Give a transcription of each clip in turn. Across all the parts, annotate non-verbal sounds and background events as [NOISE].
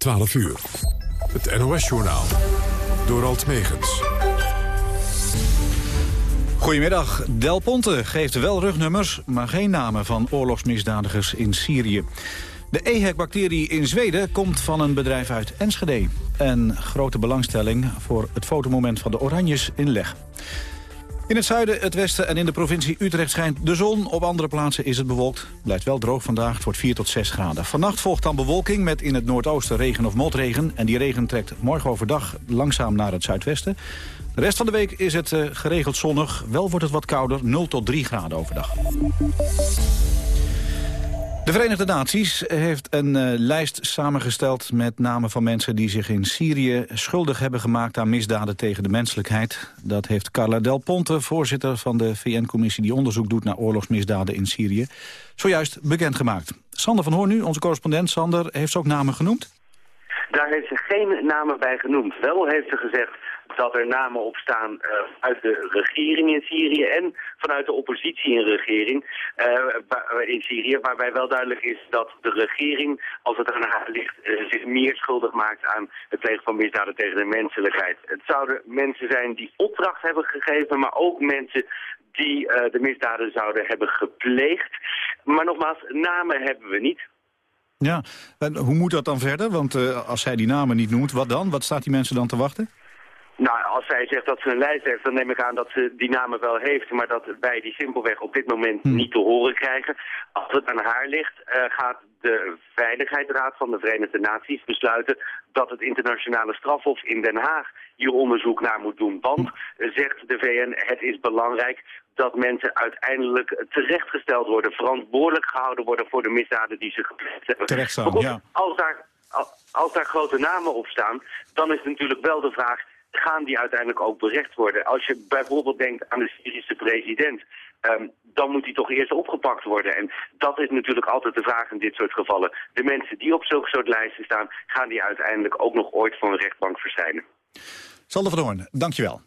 12 uur. Het NOS-journaal. Door Alt Megens. Goedemiddag. Del Ponte geeft wel rugnummers, maar geen namen van oorlogsmisdadigers in Syrië. De EHEC-bacterie in Zweden komt van een bedrijf uit Enschede. En grote belangstelling voor het fotomoment van de Oranjes in Leg. In het zuiden, het westen en in de provincie Utrecht schijnt de zon. Op andere plaatsen is het bewolkt. Blijft wel droog vandaag, het wordt 4 tot 6 graden. Vannacht volgt dan bewolking met in het noordoosten regen of motregen. En die regen trekt morgen overdag langzaam naar het zuidwesten. De rest van de week is het uh, geregeld zonnig. Wel wordt het wat kouder, 0 tot 3 graden overdag. De Verenigde Naties heeft een uh, lijst samengesteld met namen van mensen die zich in Syrië schuldig hebben gemaakt aan misdaden tegen de menselijkheid. Dat heeft Carla Del Ponte, voorzitter van de VN-commissie die onderzoek doet naar oorlogsmisdaden in Syrië, zojuist bekendgemaakt. Sander van Hoorn nu, onze correspondent Sander, heeft ze ook namen genoemd? Daar heeft ze geen namen bij genoemd. Wel heeft ze gezegd dat er namen op staan uh, uit de regering in Syrië en vanuit de oppositie in regering uh, in Syrië, waarbij wel duidelijk is dat de regering, als het aan haar ligt, uh, zich meer schuldig maakt aan het plegen van misdaden tegen de menselijkheid. Het zouden mensen zijn die opdracht hebben gegeven, maar ook mensen die de misdaden zouden hebben gepleegd. Maar nogmaals, namen hebben we niet. Ja, en hoe moet dat dan verder? Want als zij die namen niet noemt, wat dan? Wat staat die mensen dan te wachten? Nou, als zij zegt dat ze een lijst heeft, dan neem ik aan dat ze die namen wel heeft, maar dat wij die simpelweg op dit moment hm. niet te horen krijgen. Als het aan haar ligt, uh, gaat de Veiligheidsraad van de Verenigde Naties besluiten dat het internationale strafhof in Den Haag hier onderzoek naar moet doen. Want, hm. zegt de VN, het is belangrijk dat mensen uiteindelijk terechtgesteld worden, verantwoordelijk gehouden worden voor de misdaden die ze gepleegd hebben. Terecht staan, ja. Als daar, als daar grote namen op staan, dan is natuurlijk wel de vraag gaan die uiteindelijk ook berecht worden. Als je bijvoorbeeld denkt aan de Syrische president... Um, dan moet hij toch eerst opgepakt worden. En dat is natuurlijk altijd de vraag in dit soort gevallen. De mensen die op zulke soort lijsten staan... gaan die uiteindelijk ook nog ooit voor een rechtbank verschijnen. Sander van Hoorn, dankjewel.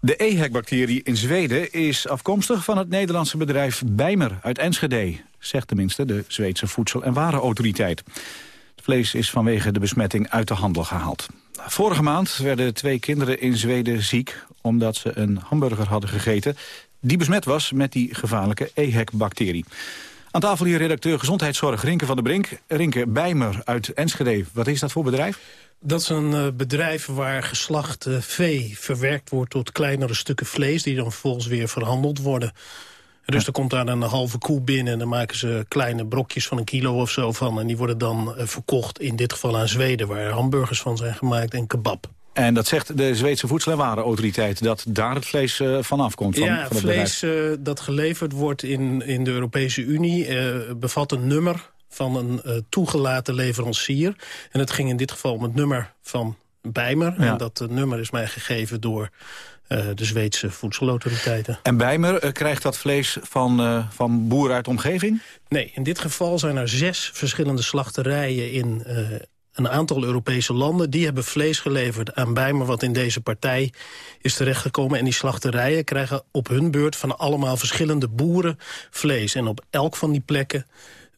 De EHEC-bacterie in Zweden is afkomstig van het Nederlandse bedrijf Bijmer uit Enschede, zegt tenminste de Zweedse Voedsel- en Warenautoriteit. Vlees is vanwege de besmetting uit de handel gehaald. Vorige maand werden twee kinderen in Zweden ziek... omdat ze een hamburger hadden gegeten die besmet was met die gevaarlijke EHEC-bacterie. Aan tafel hier redacteur Gezondheidszorg Rinke van der Brink. Rinke Bijmer uit Enschede. Wat is dat voor bedrijf? Dat is een uh, bedrijf waar geslacht uh, vee verwerkt wordt tot kleinere stukken vlees... die dan vervolgens weer verhandeld worden. Dus er komt daar een halve koe binnen en dan maken ze kleine brokjes van een kilo of zo van. En die worden dan uh, verkocht in dit geval aan Zweden waar hamburgers van zijn gemaakt en kebab. En dat zegt de Zweedse Voedsel- en Warenautoriteit... dat daar het vlees uh, van afkomt? Van, ja, van vlees uh, dat geleverd wordt in, in de Europese Unie... Uh, bevat een nummer van een toegelaten leverancier. En het ging in dit geval om het nummer van Bijmer. Ja. En dat nummer is mij gegeven door de Zweedse voedselautoriteiten. En Bijmer uh, krijgt dat vlees van, uh, van boeren uit de omgeving? Nee, in dit geval zijn er zes verschillende slachterijen in een aantal Europese landen. Die hebben vlees geleverd aan Bijmer wat in deze partij is terechtgekomen. En die slachterijen krijgen op hun beurt van allemaal verschillende boeren vlees. En op elk van die plekken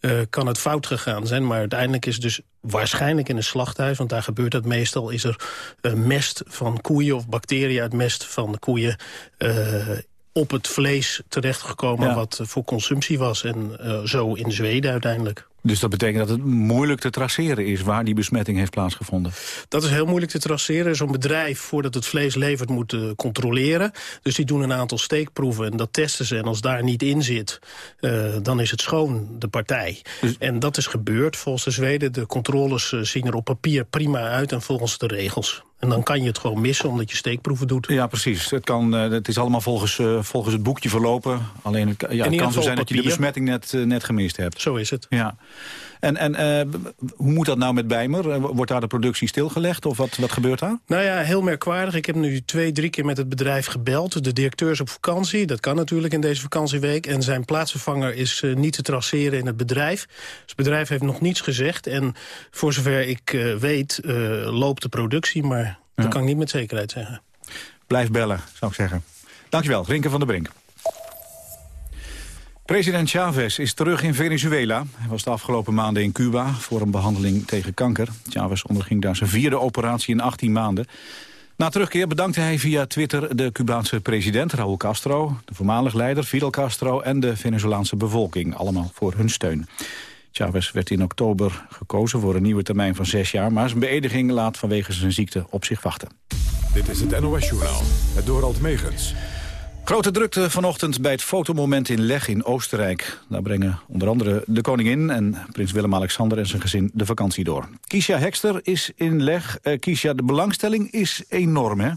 uh, kan het fout gegaan zijn. Maar uiteindelijk is dus waarschijnlijk in een slachthuis... want daar gebeurt het meestal, is er uh, mest van koeien... of bacteriën uit mest van koeien... Uh, op het vlees terechtgekomen ja. wat voor consumptie was. En zo in Zweden uiteindelijk. Dus dat betekent dat het moeilijk te traceren is waar die besmetting heeft plaatsgevonden? Dat is heel moeilijk te traceren. Zo'n bedrijf, voordat het vlees levert, moet uh, controleren. Dus die doen een aantal steekproeven en dat testen ze. En als daar niet in zit, uh, dan is het schoon, de partij. Dus... En dat is gebeurd volgens de Zweden. De controles uh, zien er op papier prima uit en volgens de regels. En dan kan je het gewoon missen omdat je steekproeven doet. Ja, precies. Het, kan, het is allemaal volgens, volgens het boekje verlopen. Alleen het, ja, het kan zo zijn dat je de besmetting net, net gemist hebt. Zo is het. Ja. En, en uh, hoe moet dat nou met Bijmer? Wordt daar de productie stilgelegd of wat, wat gebeurt daar? Nou ja, heel merkwaardig. Ik heb nu twee, drie keer met het bedrijf gebeld. De directeur is op vakantie. Dat kan natuurlijk in deze vakantieweek. En zijn plaatsvervanger is uh, niet te traceren in het bedrijf. Dus het bedrijf heeft nog niets gezegd. En voor zover ik uh, weet loopt de productie. Maar ja. dat kan ik niet met zekerheid zeggen. Blijf bellen, zou ik zeggen. Dankjewel, Rinke van der Brink. President Chavez is terug in Venezuela. Hij was de afgelopen maanden in Cuba voor een behandeling tegen kanker. Chavez onderging daar zijn vierde operatie in 18 maanden. Na terugkeer bedankte hij via Twitter de Cubaanse president Raúl Castro... de voormalig leider Fidel Castro en de Venezolaanse bevolking. Allemaal voor hun steun. Chavez werd in oktober gekozen voor een nieuwe termijn van zes jaar... maar zijn beëdiging laat vanwege zijn ziekte op zich wachten. Dit is het NOS-journaal, het Dorald Megens. Grote drukte vanochtend bij het fotomoment in Leg in Oostenrijk. Daar brengen onder andere de koningin en prins Willem-Alexander en zijn gezin de vakantie door. Kiesja Hekster is in Leg. Uh, Kiesja, de belangstelling is enorm, hè?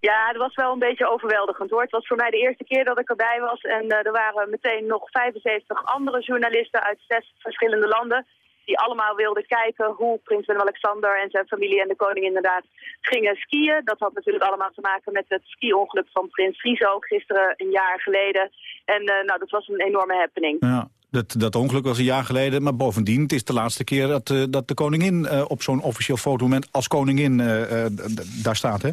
Ja, het was wel een beetje overweldigend hoor. Het was voor mij de eerste keer dat ik erbij was. En uh, er waren meteen nog 75 andere journalisten uit zes verschillende landen die allemaal wilden kijken hoe prins Willem-Alexander en zijn familie en de koning inderdaad gingen skiën. Dat had natuurlijk allemaal te maken met het ski-ongeluk van prins Friso gisteren een jaar geleden. En uh, nou, dat was een enorme happening. Ja. Dat, dat ongeluk was een jaar geleden, maar bovendien... het is de laatste keer dat, uh, dat de koningin uh, op zo'n officieel fotomoment als koningin daar staat, hè?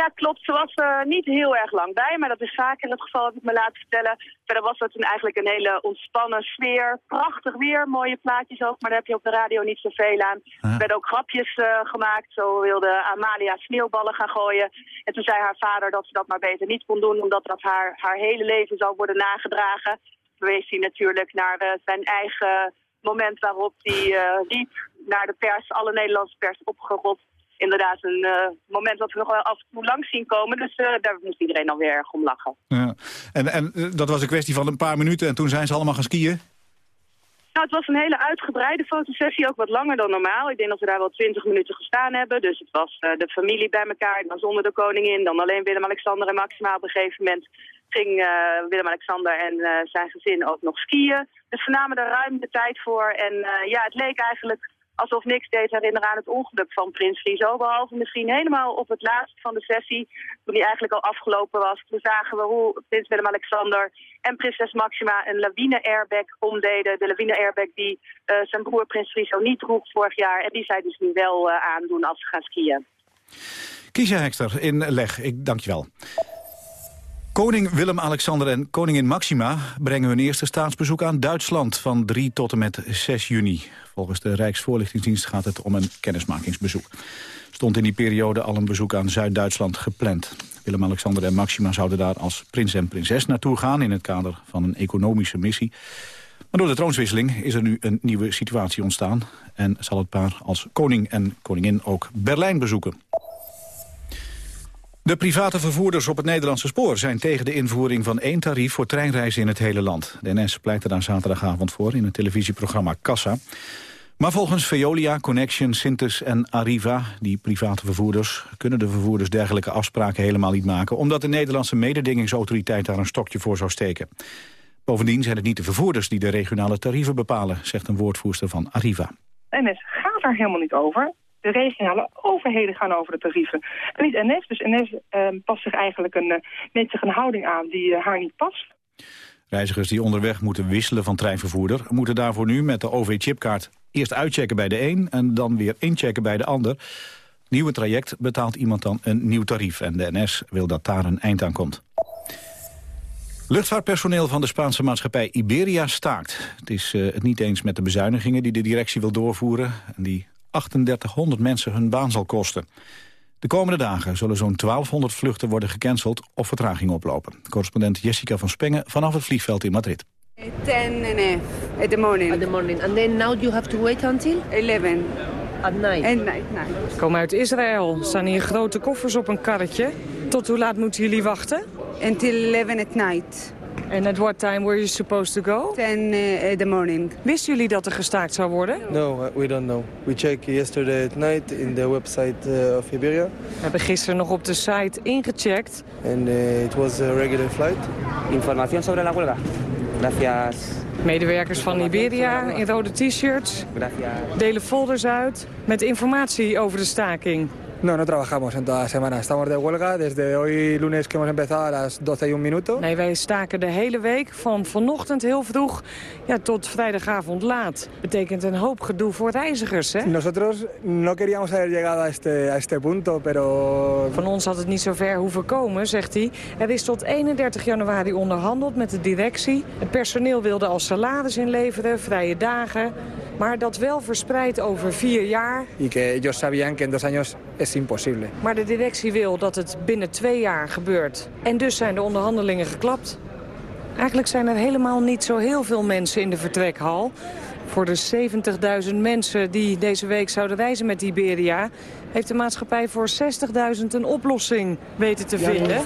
Ja, klopt. Ze was er niet heel erg lang bij, maar dat is vaker het geval, heb ik me laten vertellen. Verder was het een, eigenlijk een hele ontspannen sfeer. Prachtig weer, mooie plaatjes ook, maar daar heb je op de radio niet zoveel aan. Er werden ook grapjes uh, gemaakt. Zo wilde Amalia sneeuwballen gaan gooien. En toen zei haar vader dat ze dat maar beter niet kon doen, omdat dat haar, haar hele leven zou worden nagedragen. Verwees hij natuurlijk naar uh, zijn eigen moment waarop hij uh, riep naar de pers, alle Nederlandse pers opgerold inderdaad een uh, moment dat we nog wel af en toe langs zien komen. Dus uh, daar moest iedereen alweer erg om lachen. Ja. En, en uh, dat was een kwestie van een paar minuten en toen zijn ze allemaal gaan skiën? Nou, het was een hele uitgebreide fotosessie, ook wat langer dan normaal. Ik denk dat we daar wel twintig minuten gestaan hebben. Dus het was de familie bij elkaar, dan zonder de koningin, dan alleen Willem-Alexander en Maxima. Op een gegeven moment ging Willem-Alexander en zijn gezin ook nog skiën. Dus we namen er ruim de tijd voor. En ja, het leek eigenlijk alsof niks deed herinneren aan het ongeluk van Prins Friso. Behalve misschien helemaal op het laatst van de sessie, toen die eigenlijk al afgelopen was. Toen zagen we hoe Prins Willem-Alexander en prinses Maxima een lawine-airbag omdeden. De lawine-airbag die uh, zijn broer Prins Friso niet droeg vorig jaar. En die zij dus nu wel uh, aandoen als ze gaan skiën. Kiesja Hekster in Leg, ik dank je wel. Koning Willem-Alexander en koningin Maxima brengen hun eerste staatsbezoek aan Duitsland van 3 tot en met 6 juni. Volgens de Rijksvoorlichtingsdienst gaat het om een kennismakingsbezoek. Stond in die periode al een bezoek aan Zuid-Duitsland gepland. Willem-Alexander en Maxima zouden daar als prins en prinses naartoe gaan... in het kader van een economische missie. Maar door de troonswisseling is er nu een nieuwe situatie ontstaan... en zal het paar als koning en koningin ook Berlijn bezoeken. De private vervoerders op het Nederlandse spoor zijn tegen de invoering van één tarief voor treinreizen in het hele land. De NS pleitte daar zaterdagavond voor in het televisieprogramma Kassa. Maar volgens Veolia, Connection, Sintes en Arriva, die private vervoerders, kunnen de vervoerders dergelijke afspraken helemaal niet maken, omdat de Nederlandse mededingingsautoriteit daar een stokje voor zou steken. Bovendien zijn het niet de vervoerders die de regionale tarieven bepalen, zegt een woordvoerster van Arriva. NS gaat daar helemaal niet over de regionale overheden gaan over de tarieven. En niet NS. Dus NS uh, past zich eigenlijk een, uh, neemt zich een houding aan die uh, haar niet past. Reizigers die onderweg moeten wisselen van treinvervoerder... moeten daarvoor nu met de OV-chipkaart eerst uitchecken bij de een... en dan weer inchecken bij de ander. Nieuwe traject betaalt iemand dan een nieuw tarief. En de NS wil dat daar een eind aan komt. Luchtvaartpersoneel van de Spaanse maatschappij Iberia staakt. Het is uh, het niet eens met de bezuinigingen die de directie wil doorvoeren... en die 3800 mensen hun baan zal kosten. De komende dagen zullen zo'n 1200 vluchten worden gecanceld of vertraging oplopen. Correspondent Jessica van Spengen vanaf het vliegveld in Madrid. 10 and at the morning. At the morning. And then now you have to wait until? 11. At night? At night, night. Komen uit Israël. Staan hier grote koffers op een karretje. Tot hoe laat moeten jullie wachten? Until 11 at night. And at what time were you supposed to go? 10 uh, in the morning. Wisten jullie dat er gestaakt zou worden? No, uh, we don't know. We checked yesterday at night in the website uh, of Iberia. We hebben gisteren nog op de site ingecheckt. And uh, it was a regular flight. Información sobre la huelga. Gracias. Medewerkers van Iberia in rode t-shirts delen folders uit met informatie over de staking. No, no trabajamos en toda la semana. Estamos de huelga desde hoy lunes que hemos empezado a las 12 y un minuto. Nee, wij staken de hele week van vanochtend heel vroeg ja, tot vrijdagavond laat. Betekent een hoop gedoe voor reizigers, hè? Nosotros no queríamos haber llegado a este, a este punto, pero... Van ons had het niet zo ver hoeven komen, zegt hij. Er is tot 31 januari onderhandeld met de directie. Het personeel wilde al salaris inleveren, vrije dagen. Maar dat wel verspreid over vier jaar. Y que ellos sabían que en dos años imposible. Maar de directie wil dat het binnen twee jaar gebeurt. En dus zijn de onderhandelingen geklapt. Eigenlijk zijn er helemaal niet zo heel veel mensen in de vertrekhal. Voor de 70.000 mensen die deze week zouden reizen met Iberia... heeft de maatschappij voor 60.000 een oplossing weten te vinden.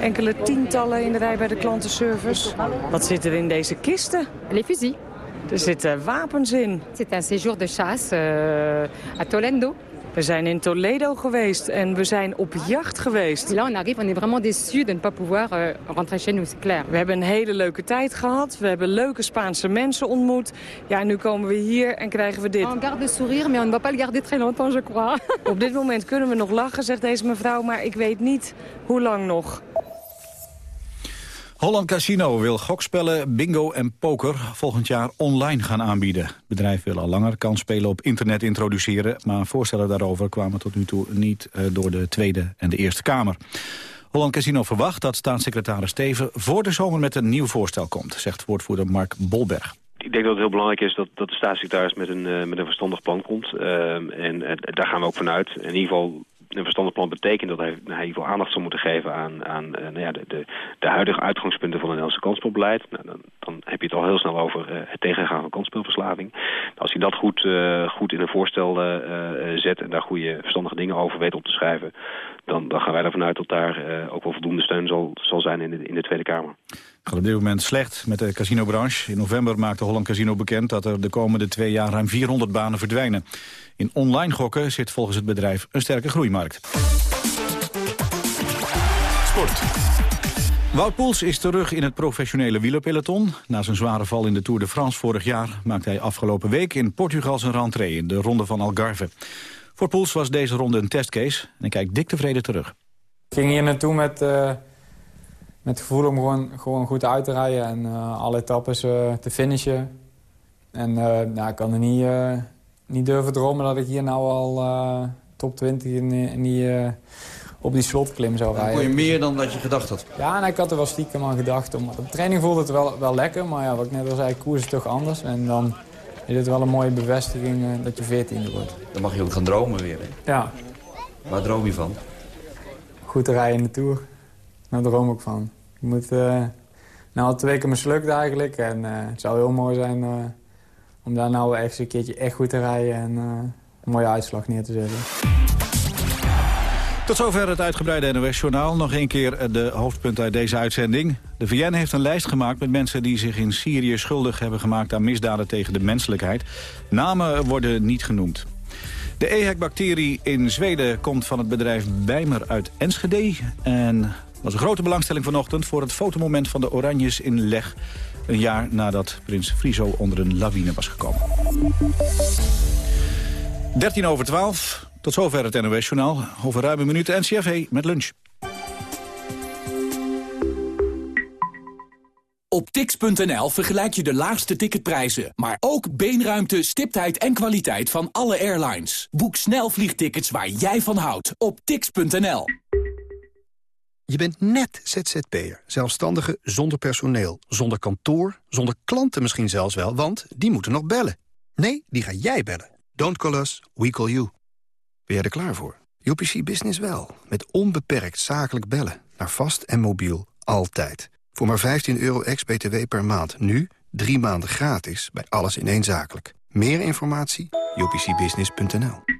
Enkele tientallen in de rij bij de klantenservice. Wat zit er in deze kisten? Les fusils. Er zitten wapens in. C'est un séjour de chasse euh, à Toledo. We zijn in Toledo geweest en we zijn op jacht geweest. Là, on arrive, on est vraiment déçus de ne pas pouvoir euh, rentrer chez nous, c'est clair. We hebben een hele leuke tijd gehad. We hebben leuke Spaanse mensen ontmoet. Ja, nu komen we hier en krijgen we dit. On garde le sourire, mais on ne va pas le garder très longtemps, je crois. Op dit moment kunnen we nog lachen, zegt deze mevrouw, maar ik weet niet hoe lang nog. Holland Casino wil gokspellen, bingo en poker volgend jaar online gaan aanbieden. Het bedrijf wil al langer kansspelen op internet introduceren... maar voorstellen daarover kwamen tot nu toe niet eh, door de Tweede en de Eerste Kamer. Holland Casino verwacht dat staatssecretaris Steven voor de zomer met een nieuw voorstel komt, zegt woordvoerder Mark Bolberg. Ik denk dat het heel belangrijk is dat, dat de staatssecretaris met een, uh, met een verstandig plan komt. Uh, en uh, daar gaan we ook vanuit. In ieder geval een verstandig plan betekent dat hij, hij geval aandacht zou moeten geven aan, aan uh, nou ja, de, de, de huidige uitgangspunten van het Nederlandse kansspelbeleid. Nou, dan, dan heb je het al heel snel over uh, het tegengaan van kansspelverslaving. Als hij dat goed, uh, goed in een voorstel zet en daar goede verstandige dingen over weet op te schrijven, dan, dan gaan wij ervan uit dat daar ook wel voldoende steun zal, zal zijn in de, in de Tweede Kamer. Het gaat op dit moment slecht met de casinobranche. In november maakte Holland Casino bekend dat er de komende twee jaar ruim 400 banen verdwijnen. In online gokken zit volgens het bedrijf een sterke groeimarkt. Sport. Wout Poels is terug in het professionele wielerpeloton. Na zijn zware val in de Tour de France vorig jaar... maakte hij afgelopen week in Portugal zijn rentree in de Ronde van Algarve. Voor Poels was deze ronde een testcase en hij kijkt dik tevreden terug. Ik ging hier naartoe met, uh, met het gevoel om gewoon, gewoon goed uit te rijden... en uh, alle etappes uh, te finishen. En nou, ik kan er niet niet durven dromen dat ik hier nou al uh, top 20 in, in die, uh, op die slotklim zou rijden. Kon je meer dan dat je gedacht had? Ja, en ik had er wel stiekem aan gedacht. Om, op de training voelde het wel, wel lekker, maar ja, wat ik net al zei, koers is toch anders. En dan is het wel een mooie bevestiging uh, dat je 14e wordt. Dan mag je ook gaan dromen weer, hè? Ja. Waar droom je van? Goed te rijden in de Tour. Daar droom ik van. Ik moet nou al twee keer mislukt eigenlijk. En het zou heel mooi zijn om daar nou echt een keertje echt goed te rijden en uh, een mooie uitslag neer te zetten. Tot zover het uitgebreide NOS-journaal. Nog een keer de hoofdpunten uit deze uitzending. De VN heeft een lijst gemaakt met mensen die zich in Syrië schuldig hebben gemaakt aan misdaden tegen de menselijkheid. Namen worden niet genoemd. De EHEC-bacterie in Zweden komt van het bedrijf Bijmer uit Enschede. En was een grote belangstelling vanochtend voor het fotomoment van de Oranjes in Leg. Een jaar nadat prins Friso onder een lawine was gekomen. 13 over 12. Tot zover het NOS-journaal. Over ruim een minuut NCFE met lunch. Op tix.nl vergelijk je de laagste ticketprijzen, maar ook beenruimte, stiptheid en kwaliteit van alle airlines. Boek snel vliegtickets waar jij van houdt op tix.nl. Je bent net ZZP'er, zelfstandige zonder personeel, zonder kantoor, zonder klanten misschien zelfs wel, want die moeten nog bellen. Nee, die ga jij bellen. Don't call us, we call you. Ben jij er klaar voor? UPC Business wel, met onbeperkt zakelijk bellen, naar vast en mobiel, altijd. Voor maar 15 euro ex-BTW per maand, nu drie maanden gratis bij alles in één zakelijk. Meer informatie? upcbusiness.nl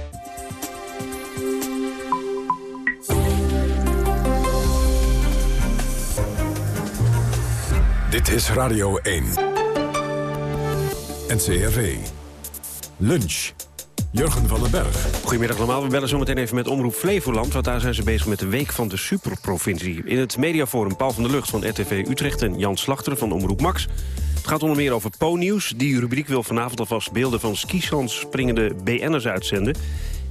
Dit is Radio 1. NCRV. Lunch. Jurgen van den Berg. Goedemiddag allemaal. We bellen zometeen even met Omroep Flevoland... want daar zijn ze bezig met de Week van de Superprovincie. In het mediaforum Paul van der Lucht van RTV Utrecht... en Jan Slachter van Omroep Max. Het gaat onder meer over Po-nieuws. Die rubriek wil vanavond alvast beelden van skisans springende BN'ers uitzenden.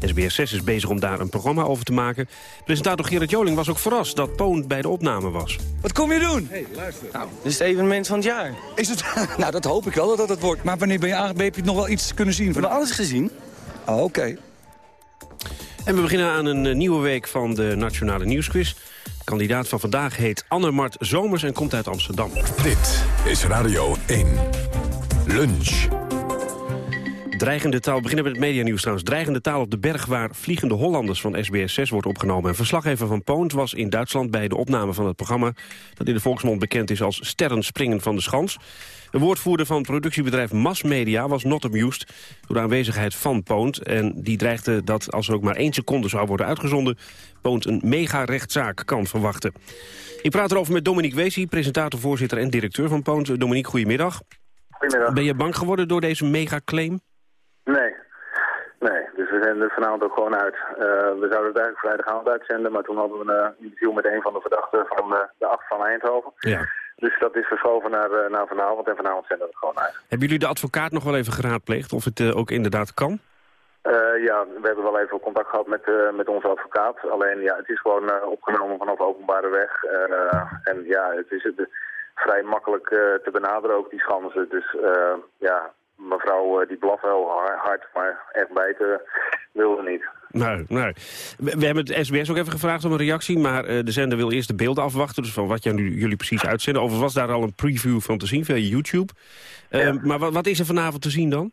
SBS6 is bezig om daar een programma over te maken. Presentator Gerard Joling was ook verrast dat Poon bij de opname was. Wat kom je doen? Hey, luister. Nou, dit is het evenement van het jaar. Is het? [LAUGHS] nou, dat hoop ik wel dat dat het wordt. Maar wanneer ben je aangebleven? Heb je nog wel iets kunnen zien? We hebben alles gezien. Oh, oké. En we beginnen aan een eh, nieuwe week van de Nationale Nieuwsquiz. De kandidaat van vandaag heet Anne-Mart Zomers en komt uit Amsterdam. Dit is Radio 1. Lunch. Dreigende taal, we beginnen met het medianieuws trouwens. Dreigende taal op de berg waar Vliegende Hollanders van SBS6 wordt opgenomen. Een verslaggever van Poont was in Duitsland bij de opname van het programma... dat in de volksmond bekend is als Sterren Springen van de Schans. De woordvoerder van productiebedrijf Mass Media was not amused... door de aanwezigheid van Poont. En die dreigde dat als er ook maar één seconde zou worden uitgezonden... Poont een mega-rechtszaak kan verwachten. Ik praat erover met Dominique Weesie, presentator, voorzitter en directeur van Poont. Dominique, goedemiddag. Goedemiddag. Ben je bang geworden door deze mega-claim? Nee. Nee, dus we zenden vanavond ook gewoon uit. Uh, we zouden het eigenlijk vrijdagavond uitzenden, maar toen hadden we een uh, interview met een van de verdachten van de, de acht van Eindhoven. Ja. Dus dat is verschoven naar, naar vanavond en vanavond zenden we het gewoon uit. Hebben jullie de advocaat nog wel even geraadpleegd of het ook inderdaad kan? ja, we hebben wel even contact gehad met, met onze advocaat. Alleen ja, het is gewoon opgenomen vanaf openbare weg. en ja, het is vrij makkelijk te benaderen ook, die schansen. Dus ja, mevrouw die blaft wel hard, maar echt bijten wilde niet. Nee, nee. We, hebben het SBS ook even gevraagd om een reactie, maar uh, de zender wil eerst de beelden afwachten. Dus van wat jullie, jullie precies uitzenden. Overigens was daar al een preview van te zien via YouTube. Uh, ja. Maar wat, wat is er vanavond te zien dan?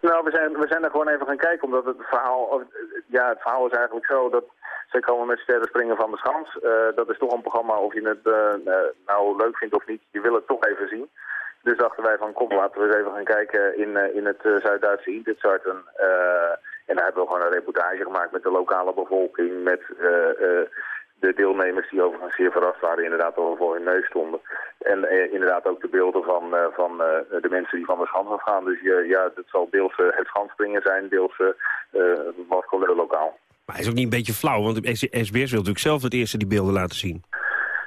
Nou, we zijn, we zijn er gewoon even gaan kijken, omdat het verhaal... Ja, het verhaal is eigenlijk zo dat zij komen met sterren springen van de schans. Uh, dat is toch een programma, of je het nou leuk vindt of niet, je wil het toch even dachten wij van kom laten we eens even gaan kijken in, uh, in het uh, Zuid-Duitse Intitsarten. Uh, en daar hebben we gewoon een reportage gemaakt met de lokale bevolking, met de deelnemers die overigens zeer verrast waren inderdaad al voor hun neus stonden. En inderdaad ook de beelden van, van de mensen die van de schans afgaan. Dus ja, het zal deels het schanspringen zijn, deels wat lokaal. Maar hij is ook niet een beetje flauw, want SBS wil natuurlijk zelf het eerste die beelden laten zien.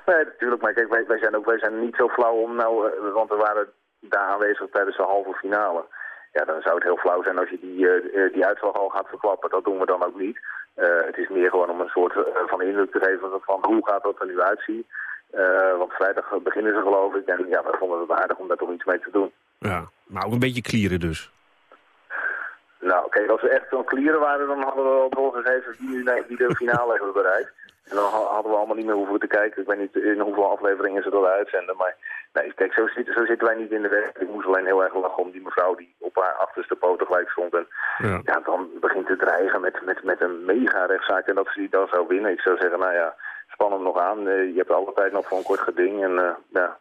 Nee, natuurlijk. Maar kijk, wij, wij, zijn ook wij zijn niet zo flauw om nou... Want we waren daar aanwezig tijdens de halve finale. Ja, dan zou het heel flauw zijn als je die, uh, die uitslag al gaat verklappen. Dat doen we dan ook niet. Uh, het is meer gewoon om een soort van indruk te geven van hoe gaat dat er nu uitzien. want vrijdag beginnen ze geloof ik. En ja, we vonden het aardig om daar toch iets mee te doen. Ja, maar ook een beetje klieren dus. Nou, kijk, als we echt zo'n klieren waren, dan hadden we wel doorgegeven wie, wie de finale hebben bereikt. En dan hadden we allemaal niet meer hoeven te kijken. Ik weet niet in hoeveel afleveringen ze dat uitzenden. Maar nee, kijk, zo, zit, zo zitten wij niet in de weg. Ik moest alleen heel erg lachen om die mevrouw die op haar achterste poten gelijk stond. En ja. ja, dan begint te dreigen met, met, met een mega rechtszaak. En dat ze die dan zou winnen. Ik zou zeggen, nou ja, span hem nog aan. Uh, je hebt alle tijd nog voor een kort geding. En uh, ja,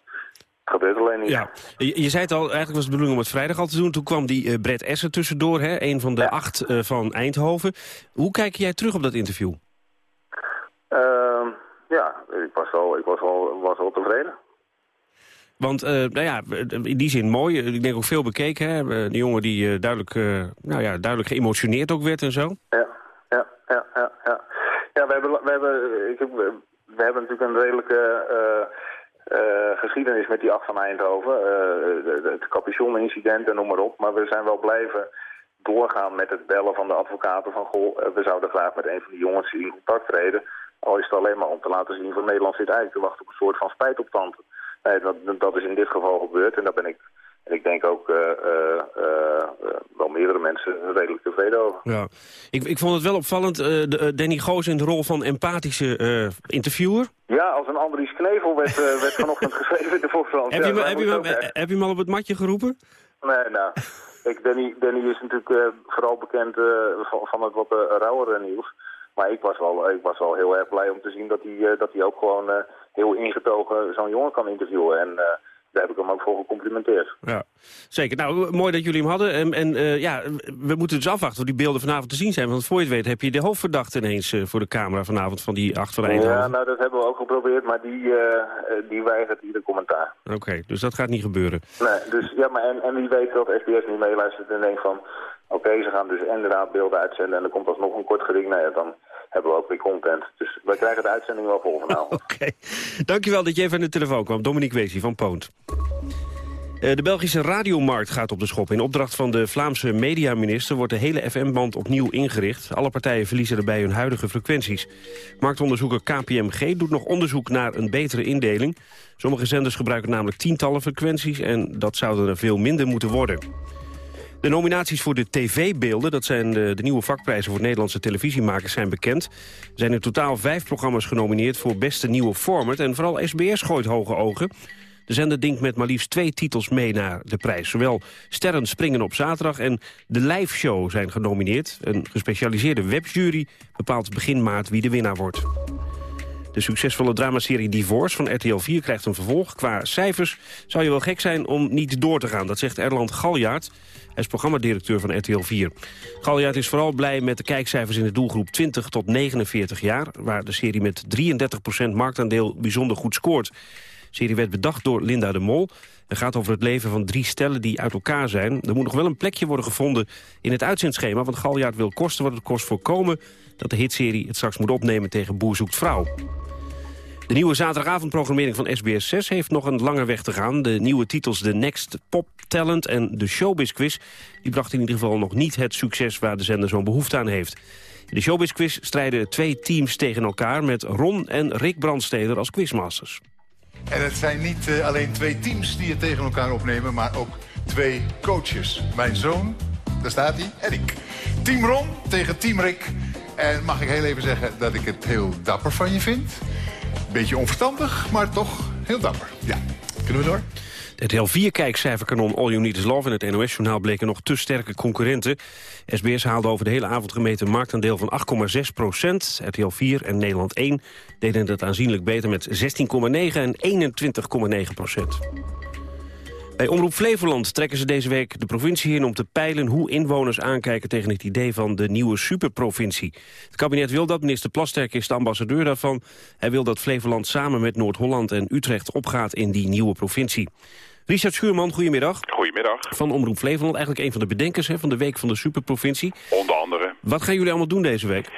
gebeurt alleen niet. Ja. Je, je, zei het al, eigenlijk was het de bedoeling om het vrijdag al te doen. Toen kwam die uh, Brett Essen tussendoor, hè, een van de ja. acht uh, van Eindhoven. Hoe kijk jij terug op dat interview? Uh, ja, ik was wel, ik was wel, was wel tevreden. Want, uh, nou ja, in die zin mooi. Ik denk ook veel bekeken, hè? De jongen die duidelijk, nou ja, duidelijk geëmotioneerd ook werd en zo. Ja, ja, ja, ja. Ja, ja we, hebben, we, hebben, ik we hebben natuurlijk een redelijke geschiedenis met die acht van Eindhoven. het capuchon-incident en noem maar op. Maar we zijn wel blijven doorgaan met het bellen van de advocaten van... goh, we zouden graag met een van die jongens in contact treden... Al is het alleen maar om te laten zien van Nederland zit eigenlijk te wachten op een soort van spijt op. Nee, dat, dat is in dit geval gebeurd en daar ben ik, en ik denk ook uh, uh, uh, wel meerdere mensen redelijk tevreden over. Ja, ik, ik vond het wel opvallend, de, Danny Goos in de rol van empathische interviewer. Ja, als een Andries Knevel werd, werd vanochtend [LAUGHS] geschreven in de Volkskrant. heb, je heb, je hem, heb je hem al op het matje geroepen? Nee, nou... Ik, Danny, Danny is natuurlijk vooral bekend van, van het wat rauwere nieuws. Maar ik was, wel, ik was wel heel erg blij om te zien dat hij, dat hij ook gewoon heel ingetogen zo'n jongen kan interviewen. En uh, daar heb ik hem ook voor gecomplimenteerd. Ja, zeker. Nou, mooi dat jullie hem hadden. En, en eh, ja, we moeten dus afwachten of die beelden vanavond te zien zijn. Want voor je het weet heb je de hoofdverdachte ineens eh, voor de camera vanavond van die acht van Eindhoven. Ja, nou dat hebben we ook geprobeerd, maar die, eh, eh, die weigert ieder commentaar. Oké, dus dat gaat niet gebeuren. Nee, dus ja, maar en, en wie weet dat SBS niet meeluistert en denkt van... Oké, ze gaan dus inderdaad beelden uitzenden en er komt alsnog een kort geding. Nou ja, dan hebben we ook weer content. Dus wij krijgen de uitzending wel vol vanavond. [LAUGHS] Oké, dankjewel dat je even aan de telefoon kwam. Dominique Weesie van Poont. Eh, De Belgische radiomarkt gaat op de schop. In opdracht van de Vlaamse mediaminister wordt de hele FM-band opnieuw ingericht. Alle partijen verliezen erbij hun huidige frequenties. Marktonderzoeker KPMG doet nog onderzoek naar een betere indeling. Sommige zenders gebruiken namelijk tientallen frequenties... en dat zouden er veel minder moeten worden. De nominaties voor de tv-beelden, dat zijn de, de nieuwe vakprijzen voor Nederlandse televisiemakers, zijn bekend. Er zijn in totaal vijf programma's genomineerd voor beste nieuwe format. En vooral SBS gooit hoge ogen. De zender dinkt met maar liefst twee titels mee naar de prijs. Zowel Sterren springen op zaterdag en de live show zijn genomineerd. Een gespecialiseerde webjury bepaalt begin maart wie de winnaar wordt. De succesvolle dramaserie Divorce van RTL 4 krijgt een vervolg. Qua cijfers zou je wel gek zijn om niet door te gaan. Dat zegt Erland Galjaard. Hij is programmadirecteur van RTL 4. Galjaard is vooral blij met de kijkcijfers in de doelgroep 20 tot 49 jaar... waar de serie met 33% marktaandeel bijzonder goed scoort. De serie werd bedacht door Linda de Mol... en gaat over het leven van drie stellen die uit elkaar zijn. Er moet nog wel een plekje worden gevonden in het uitzendschema... want Galjaard wil kosten wat het kost voorkomen... dat de hitserie het straks moet opnemen tegen Boer zoekt vrouw. De nieuwe zaterdagavondprogrammering van SBS 6 heeft nog een lange weg te gaan. De nieuwe titels The Next Pop Talent en de Showbiz Quiz... die brachten in ieder geval nog niet het succes waar de zender zo'n behoefte aan heeft. In de Showbiz Quiz strijden twee teams tegen elkaar... met Ron en Rick Brandsteder als quizmasters. En het zijn niet eh, alleen twee teams die het tegen elkaar opnemen, maar ook twee coaches. Mijn zoon, daar staat hij, en ik. Team Ron tegen Team Rick. En mag ik heel even zeggen dat ik het heel dapper van je vind. Beetje onverstandig, maar toch heel dapper. Ja, kunnen we door? Het RTL 4-kijkcijferkanon All You Need Is Love en het NOS-journaal bleken nog te sterke concurrenten. SBS haalde over de hele avond gemeten een marktaandeel van 8,6 procent. RTL 4 en Nederland 1 deden het aanzienlijk beter met 16,9 en 21,9 procent. Bij Omroep Flevoland trekken ze deze week de provincie in om te peilen hoe inwoners aankijken tegen het idee van de nieuwe superprovincie. Het kabinet wil dat, minister Plasterk is de ambassadeur daarvan. Hij wil dat Flevoland samen met Noord-Holland en Utrecht opgaat in die nieuwe provincie. Richard Schuurman, goedemiddag. Goedemiddag. Van Omroep Flevoland, eigenlijk een van de bedenkers hè, van de week van de superprovincie. Onder andere. Wat gaan jullie allemaal doen deze week?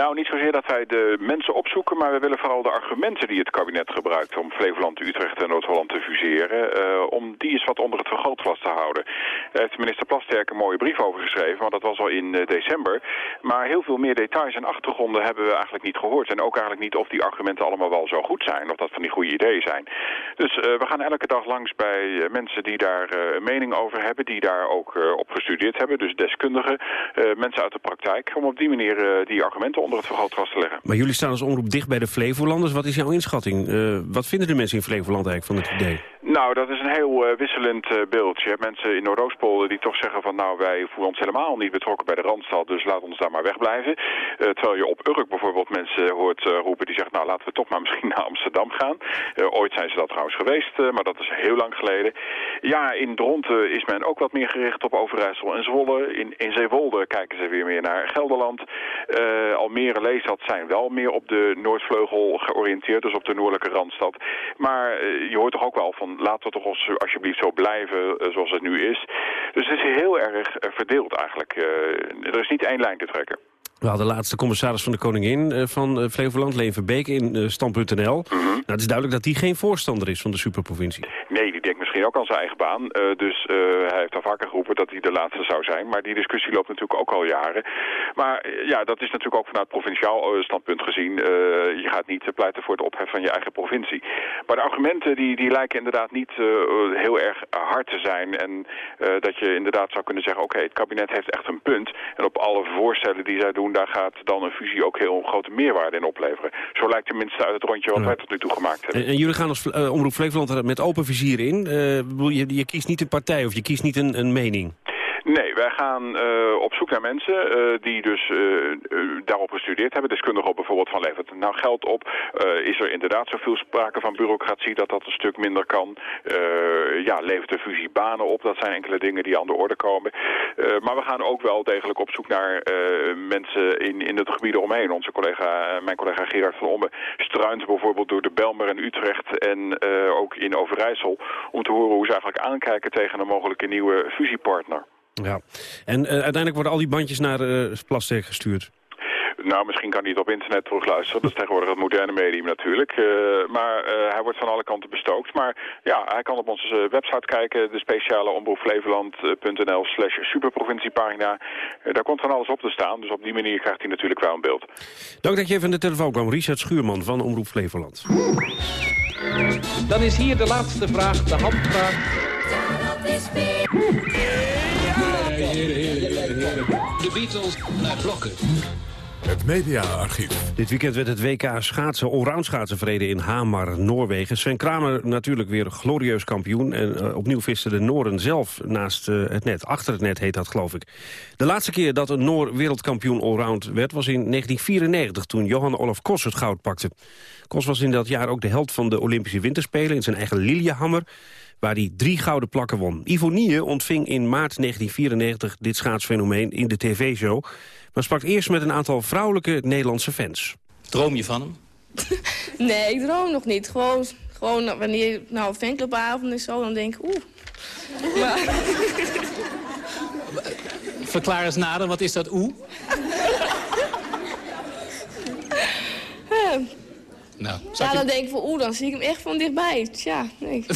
Nou, niet zozeer dat wij de mensen opzoeken, maar we willen vooral de argumenten die het kabinet gebruikt om Flevoland, Utrecht en Noord-Holland te fuseren, uh, om die eens wat onder het vergrootglas te houden. Daar heeft minister Plasterk een mooie brief over geschreven, want dat was al in uh, december. Maar heel veel meer details en achtergronden hebben we eigenlijk niet gehoord. En ook eigenlijk niet of die argumenten allemaal wel zo goed zijn, of dat van die goede ideeën zijn. Dus uh, we gaan elke dag langs bij mensen die daar een mening over hebben, die daar ook op gestudeerd hebben, dus deskundigen, mensen uit de praktijk, om op die manier die argumenten onder het vergrootglas te leggen. Maar jullie staan als omroep dicht bij de Flevolanders. Wat is jouw inschatting? Uh, wat vinden de mensen in Flevoland eigenlijk van het idee? Nou, dat is een heel uh, wisselend uh, beeld. Je hebt mensen in Noordoostpolder die toch zeggen van... nou, wij voelen ons helemaal niet betrokken bij de Randstad... dus laat ons daar maar wegblijven. Uh, terwijl je op Urk bijvoorbeeld mensen hoort roepen die zeggen... nou, laten we toch maar misschien [LAUGHS] naar Amsterdam gaan. ooit zijn ze dat trouwens geweest, maar dat is heel lang geleden. Ja, in Dronten is men ook wat meer gericht op Overijssel en Zwolle. In, in Zeewolde kijken ze weer meer naar Gelderland. Almere, Leestad zijn wel meer op de Noordvleugel georiënteerd... dus op de noordelijke Randstad. Maar je hoort toch ook wel van laten we toch alsjeblieft zo blijven uh, zoals het nu is. Dus het is heel erg uh, verdeeld eigenlijk. Er is niet één lijn te trekken. We hadden de laatste commissaris van de Koningin uh, van uh, Flevoland, Leen Verbeek, in uh, stand.nl. Mm -hmm. nou, het is duidelijk dat hij geen voorstander is van de superprovincie. Nee, die denkt misschien ook aan zijn eigen baan. dus hij heeft al vaker geroepen dat hij de laatste zou zijn. Maar die discussie loopt natuurlijk ook al jaren. Maar ja, dat is natuurlijk ook vanuit provinciaal standpunt gezien. je gaat niet pleiten voor het opheffen van je eigen provincie. Maar de argumenten die, die lijken inderdaad niet heel erg hard te zijn. En dat je inderdaad zou kunnen zeggen, oké, okay, het kabinet heeft echt een punt. En op alle voorstellen die zij doen daar gaat dan een fusie ook heel grote meerwaarde in opleveren. Zo lijkt tenminste uit het rondje wat ja. wij tot nu toe gemaakt hebben. En, en jullie gaan als uh, Omroep Flevoland met open vizier in. Uh, je, je kiest niet een partij of je kiest niet een, een mening. Nee, wij gaan uh, op zoek naar mensen uh, die dus uh, daarop gestudeerd hebben. Deskundigen op bijvoorbeeld van levert het nou geld op? is er inderdaad zoveel sprake van bureaucratie dat dat een stuk minder kan? ja, levert de fusie banen op? Dat zijn enkele dingen die aan de orde komen. maar we gaan ook wel degelijk op zoek naar mensen in, in het gebied eromheen. Onze collega, mijn collega Gerard van Omme struint bijvoorbeeld door de Belmer en Utrecht en ook in Overijssel om te horen hoe ze eigenlijk aankijken tegen een mogelijke nieuwe fusiepartner. Ja, en uh, uiteindelijk worden al die bandjes naar uh, Plasterk gestuurd. Nou, misschien kan hij het op internet terugluisteren. Dat is tegenwoordig het moderne medium natuurlijk. Uh, maar hij wordt van alle kanten bestookt. Maar ja, hij kan op onze website kijken. De speciale omroepflevoland.nl slash superprovinciepagina. daar komt van alles op te staan. Dus op die manier krijgt hij natuurlijk wel een beeld. Dank dat je even in de telefoon kwam. Richard Schuurman van Omroep Flevoland. Dan is hier de laatste vraag, de handvraag. De Beatles naar blokken. Het mediaarchief. Dit weekend werd het WK schaatsen, allround schaatsen vrede in Hamar, Noorwegen. Sven Kramer natuurlijk weer glorieus kampioen. En uh, opnieuw visten de Nooren zelf naast uh, het net. Achter het net heet dat, geloof ik. De laatste keer dat een Noor wereldkampioen allround werd... was in 1994, toen Johan Olaf Kos het goud pakte. Kos was in dat jaar ook de held van de Olympische Winterspelen... in zijn eigen Lillehammer waar hij drie gouden plakken won. Ivo Nie ontving in maart 1994 dit schaatsfenomeen in de tv-show... maar sprak eerst met een aantal vrouwelijke Nederlandse fans. Droom je van hem? [LAUGHS] nee, ik droom nog niet. Gewoon, gewoon wanneer nou fanclubavond is zo, dan denk ik oeh. [LAUGHS] Maar... Verklaar eens nader, wat is dat oeh? [LAUGHS] nou, ja, dan denk ik van oeh, dan zie ik hem echt van dichtbij. Tja, nee.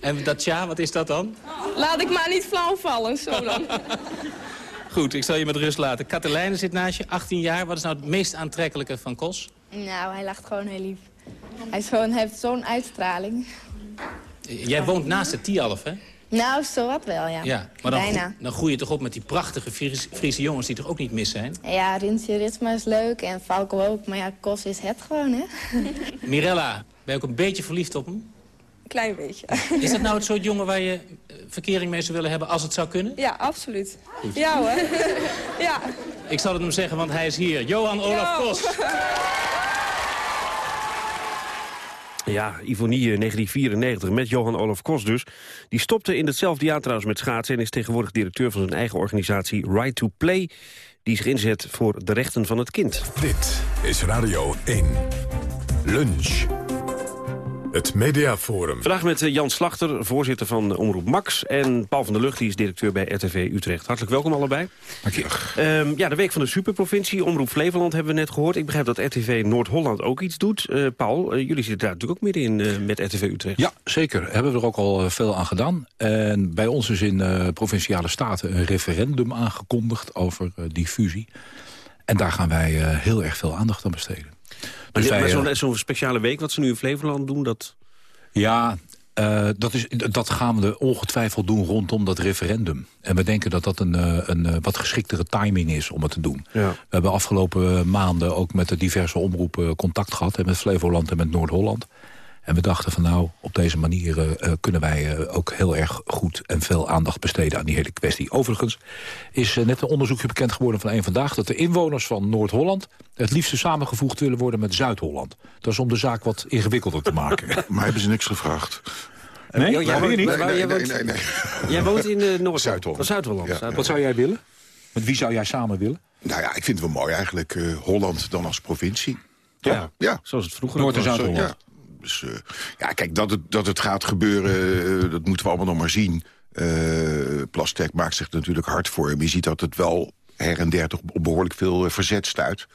En dat ja, wat is dat dan? Laat ik maar niet flauw vallen, zo dan. [LAUGHS] Goed, ik zal je met rust laten. Katelijne zit naast je, 18 jaar. Wat is nou het meest aantrekkelijke van Kos? Nou, hij lacht gewoon heel lief. Hij, is gewoon, heeft zo'n uitstraling. Jij woont naast de Tialf, hè? Nou, zo wat wel, ja. ja maar dan, Bijna. dan groei je toch op met die prachtige Friese jongens die toch ook niet mis zijn? Ja, Rintje Ritsma is leuk en Falco ook. Maar ja, Kos is het gewoon, hè? [LAUGHS] Mirella, ben je ook een beetje verliefd op hem? Klein beetje. Is dat nou het soort jongen waar je eh, verkering mee zou willen hebben als het zou kunnen? Ja, absoluut. Ja hoor. [LAUGHS] ja. Ik zal het hem zeggen, want hij is hier. Johan Olaf Kos. [LAUGHS] Ja, Ivonie 1994 met Johan Olaf Kos dus. Die stopte in hetzelfde jaar trouwens met schaatsen... en is tegenwoordig directeur van zijn eigen organisatie Right to Play... die zich inzet voor de rechten van het kind. Dit is Radio 1. Lunch. Het Mediaforum. Vandaag met eh, Jan Slachter, voorzitter van Omroep Max... en Paul van der Lucht, die is directeur bij RTV Utrecht. Hartelijk welkom allebei. Dank je. Um, ja, de Week van de Superprovincie, Omroep Flevoland hebben we net gehoord. Ik begrijp dat RTV Noord-Holland ook iets doet. Uh, Paul, uh, jullie zitten daar natuurlijk ook midden in met RTV Utrecht. Ja, zeker. Hebben we er ook al veel aan gedaan. En bij ons is in Provinciale Staten een referendum aangekondigd over die fusie. En daar gaan wij heel erg veel aandacht aan besteden. Dus maar, zo'n zo speciale week wat ze nu in Flevoland doen, dat... Ja, uh, dat, is, dat gaan we ongetwijfeld doen rondom dat referendum. En we denken dat dat een, eh, een, een wat geschiktere timing is om het te doen. Ja. We hebben afgelopen maanden ook met de diverse omroepen contact gehad. Met Flevoland en met Noord-Holland. En we dachten van nou, op deze manier uh, kunnen wij uh, ook heel erg goed en veel aandacht besteden aan die hele kwestie. Overigens is uh, net een onderzoekje bekend geworden van een vandaag... dat de inwoners van Noord-Holland het liefste samengevoegd willen worden met Zuid-Holland. Dat is om de zaak wat ingewikkelder te maken. [LAUGHS] maar hebben ze niks gevraagd? Nee, jij, nee, niet? Nee, nee, jij, woont, nee, nee, [LAUGHS] jij woont in Noord Zuid-Holland. Zuid-Holland. Ja. Zuid wat zou jij willen? Met wie zou jij samen willen? Nou ja, ik vind het wel mooi eigenlijk. Holland dan als provincie. Ja, ja, zoals het vroeger Noord- en Zuid-Holland. Dus uh, ja, kijk, dat het, dat het gaat gebeuren, uh, dat moeten we allemaal nog maar zien. Uh, Plastek maakt zich natuurlijk hard voor hem. Je ziet dat het wel her en der toch behoorlijk veel verzet stuit.